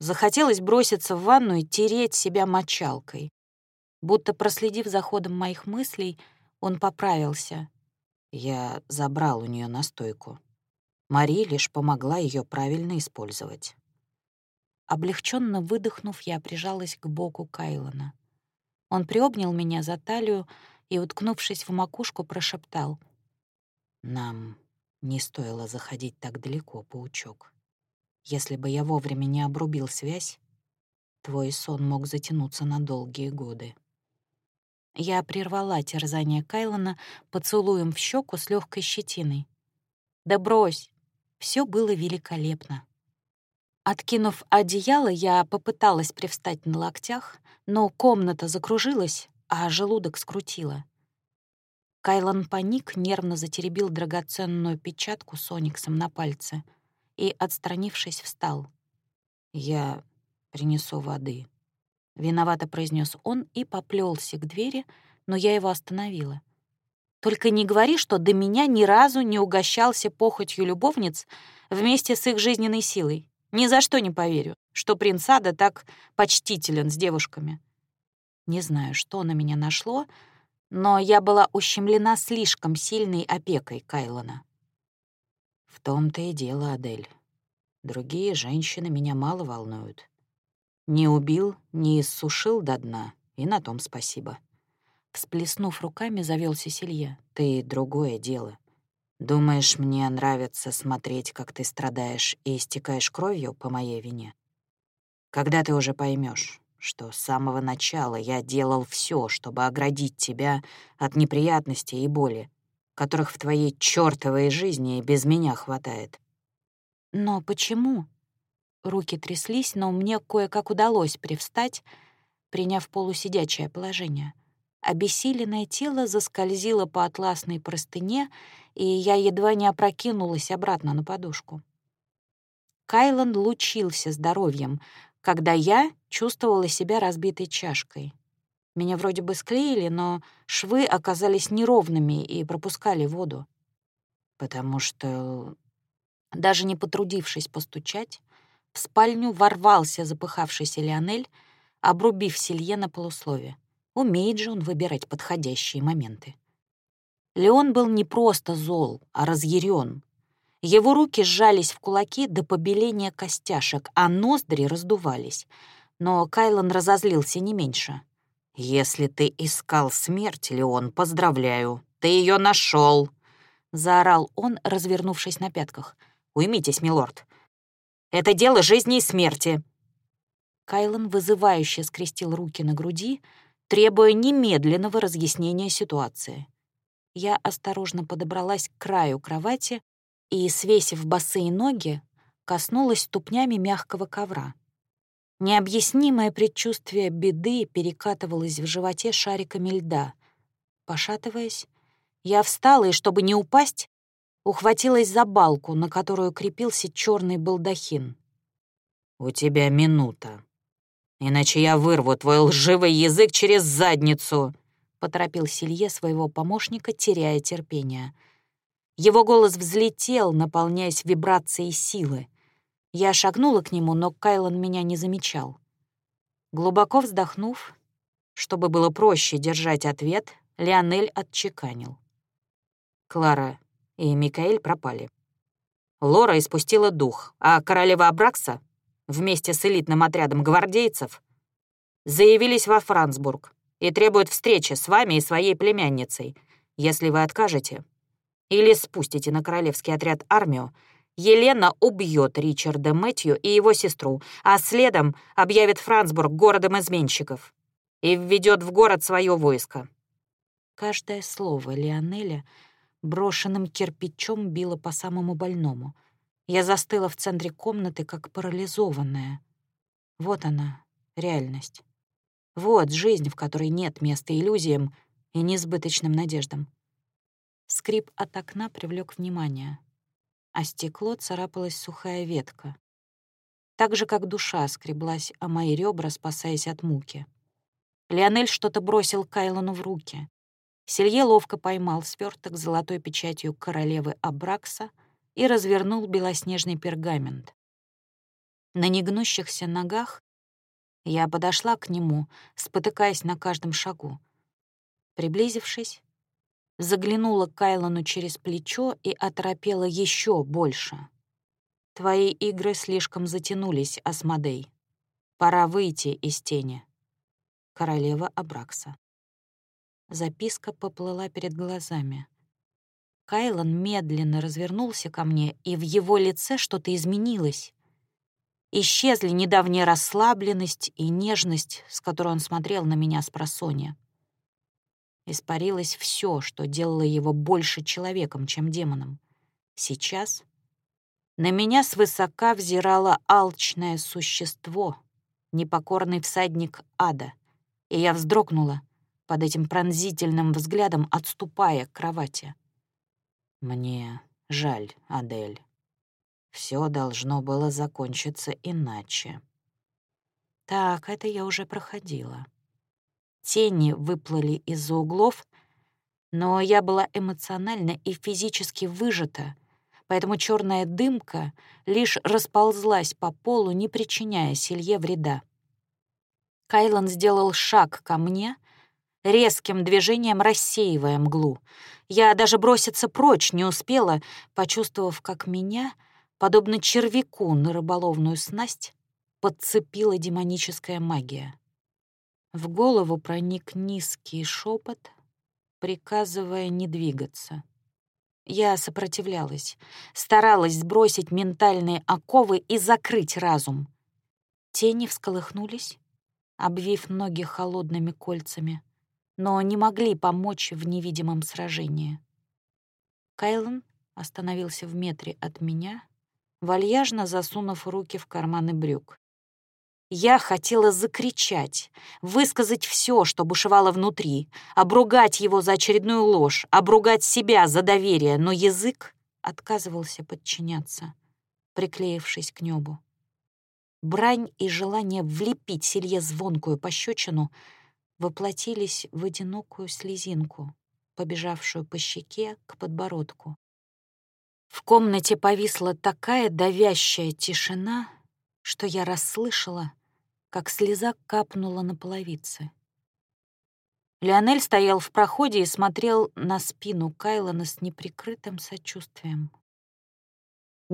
Speaker 2: захотелось броситься в ванну и тереть себя мочалкой. Будто проследив за ходом моих мыслей, он поправился.
Speaker 1: Я забрал у нее настойку. Мари лишь помогла ее правильно использовать.
Speaker 2: Облегченно выдохнув, я прижалась к боку Кайлона. Он приобнял меня за талию и, уткнувшись в макушку, прошептал.
Speaker 1: «Нам не стоило заходить так далеко, паучок. Если бы я вовремя не обрубил связь, твой сон мог затянуться на долгие годы.
Speaker 2: Я прервала терзание Кайлона поцелуем в щеку с легкой щетиной. «Да брось!» Все было великолепно. Откинув одеяло, я попыталась привстать на локтях, но комната закружилась, а желудок скрутила. Кайлан паник, нервно затеребил драгоценную печатку с ониксом на пальце и, отстранившись, встал.
Speaker 1: «Я принесу воды», — виновато произнес он и поплелся к двери, но я его остановила.
Speaker 2: «Только не говори, что до меня ни разу не угощался похотью любовниц вместе с их жизненной силой. Ни за что не поверю, что принц Ада так почтителен с девушками». Не знаю, что на меня нашло, — но я была ущемлена слишком сильной опекой Кайлона.
Speaker 1: В том-то и дело, Адель. Другие женщины меня мало волнуют. Не убил, не иссушил до дна, и на том спасибо. Всплеснув руками, завелся Селье. Ты другое дело. Думаешь, мне нравится смотреть, как ты страдаешь и истекаешь кровью по моей вине? Когда ты уже поймешь, что с самого начала я делал все, чтобы оградить тебя от неприятностей и боли, которых в твоей чёртовой жизни и без меня хватает.
Speaker 2: Но почему? Руки тряслись, но мне кое-как удалось привстать, приняв полусидячее положение. Обессиленное тело заскользило по атласной простыне, и я едва не опрокинулась обратно на подушку. Кайлан лучился здоровьем, когда я чувствовала себя разбитой чашкой. Меня вроде бы склеили, но швы оказались неровными и пропускали воду. Потому что, даже не потрудившись постучать, в спальню ворвался запыхавшийся Леонель, обрубив Селье на полуслове. Умеет же он выбирать подходящие моменты. Леон был не просто зол, а разъярен, его руки сжались в кулаки до побеления костяшек, а ноздри раздувались. Но Кайлан разозлился не меньше.
Speaker 1: «Если ты искал смерть, Леон, поздравляю, ты ее нашел,
Speaker 2: заорал он, развернувшись на пятках.
Speaker 1: «Уймитесь, милорд. Это дело жизни и смерти».
Speaker 2: Кайлан вызывающе скрестил руки на груди, требуя немедленного разъяснения ситуации. Я осторожно подобралась к краю кровати и, свесив босые ноги, коснулась ступнями мягкого ковра. Необъяснимое предчувствие беды перекатывалось в животе шариками льда. Пошатываясь, я встала и, чтобы не упасть, ухватилась за балку, на которую крепился черный балдахин.
Speaker 1: «У тебя минута, иначе я вырву твой лживый язык через задницу», —
Speaker 2: поторопил Силье своего помощника, теряя терпение. Его голос взлетел, наполняясь вибрацией силы. Я шагнула к нему, но Кайлан меня не замечал. Глубоко вздохнув, чтобы было проще держать ответ, Леонель отчеканил. Клара и Микаэль пропали. Лора испустила дух, а королева Абракса вместе с элитным отрядом гвардейцев заявились во Франсбург и требуют встречи с вами и своей племянницей. Если вы откажете или спустите на королевский отряд армию, Елена убьет Ричарда Мэтью и его сестру, а следом объявит Франсбург городом изменщиков и введет в город свое войско. Каждое слово Леонеля брошенным кирпичом било по самому больному. Я застыла в центре комнаты, как парализованная. Вот она, реальность. Вот жизнь, в которой нет места иллюзиям и несбыточным надеждам. Скрип от окна привлек внимание, а стекло царапалась сухая ветка. Так же, как душа скреблась о мои ребра, спасаясь от муки. Леонель что-то бросил Кайлону в руки. Селье ловко поймал сверток с золотой печатью королевы Абракса и развернул белоснежный пергамент. На негнущихся ногах я подошла к нему, спотыкаясь на каждом шагу. Приблизившись, заглянула Кайлону через плечо и оторопела еще больше. «Твои игры слишком затянулись, Асмодей. Пора выйти из тени». Королева Абракса. Записка поплыла перед глазами. Кайлон медленно развернулся ко мне, и в его лице что-то изменилось. Исчезли недавняя расслабленность и нежность, с которой он смотрел на меня с просонья. Испарилось все, что делало его больше человеком, чем демоном. Сейчас на меня свысока взирало алчное существо, непокорный всадник ада, и я вздрогнула под этим пронзительным взглядом, отступая к кровати. «Мне жаль, Адель», все должно было закончиться иначе. Так, это я уже проходила. Тени выплыли из-за углов, но я была эмоционально и физически выжата, поэтому черная дымка лишь расползлась по полу, не причиняя Селье вреда. Кайлан сделал шаг ко мне, резким движением рассеивая мглу. Я даже броситься прочь не успела, почувствовав, как меня — подобно червяку на рыболовную снасть, подцепила демоническая магия. В голову проник низкий шепот, приказывая не двигаться. Я сопротивлялась, старалась сбросить ментальные оковы и закрыть разум. Тени всколыхнулись, обвив ноги холодными кольцами, но не могли помочь в невидимом сражении. Кайлан остановился в метре от меня вальяжно засунув руки в карманы брюк. Я хотела закричать, высказать все, что бушевало внутри, обругать его за очередную ложь, обругать себя за доверие, но язык отказывался подчиняться, приклеившись к небу. Брань и желание влепить Селье звонкую пощечину воплотились в одинокую слезинку, побежавшую по щеке к подбородку. В комнате повисла такая давящая тишина, что я расслышала, как слеза капнула на половице. Леонель стоял в проходе и смотрел на спину Кайлона с неприкрытым сочувствием.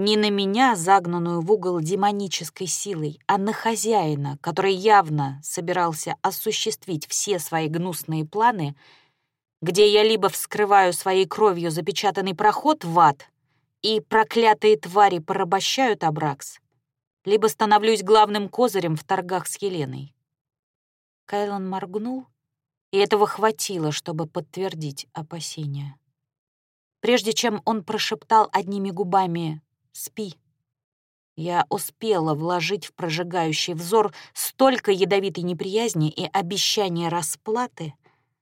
Speaker 2: Не на меня, загнанную в угол демонической силой, а на хозяина, который явно собирался осуществить все свои гнусные планы, где я либо вскрываю своей кровью запечатанный проход в ад, и проклятые твари порабощают Абракс, либо становлюсь главным козырем в торгах с Еленой. Кайлан моргнул, и этого хватило, чтобы подтвердить опасения. Прежде чем он прошептал одними губами «Спи», я успела вложить в прожигающий взор столько ядовитой неприязни и обещания расплаты,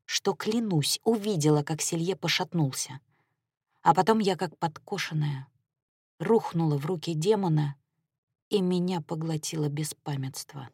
Speaker 2: что, клянусь, увидела, как Селье пошатнулся. А потом я, как подкошенная, рухнула в руки демона, и меня поглотило беспамятство.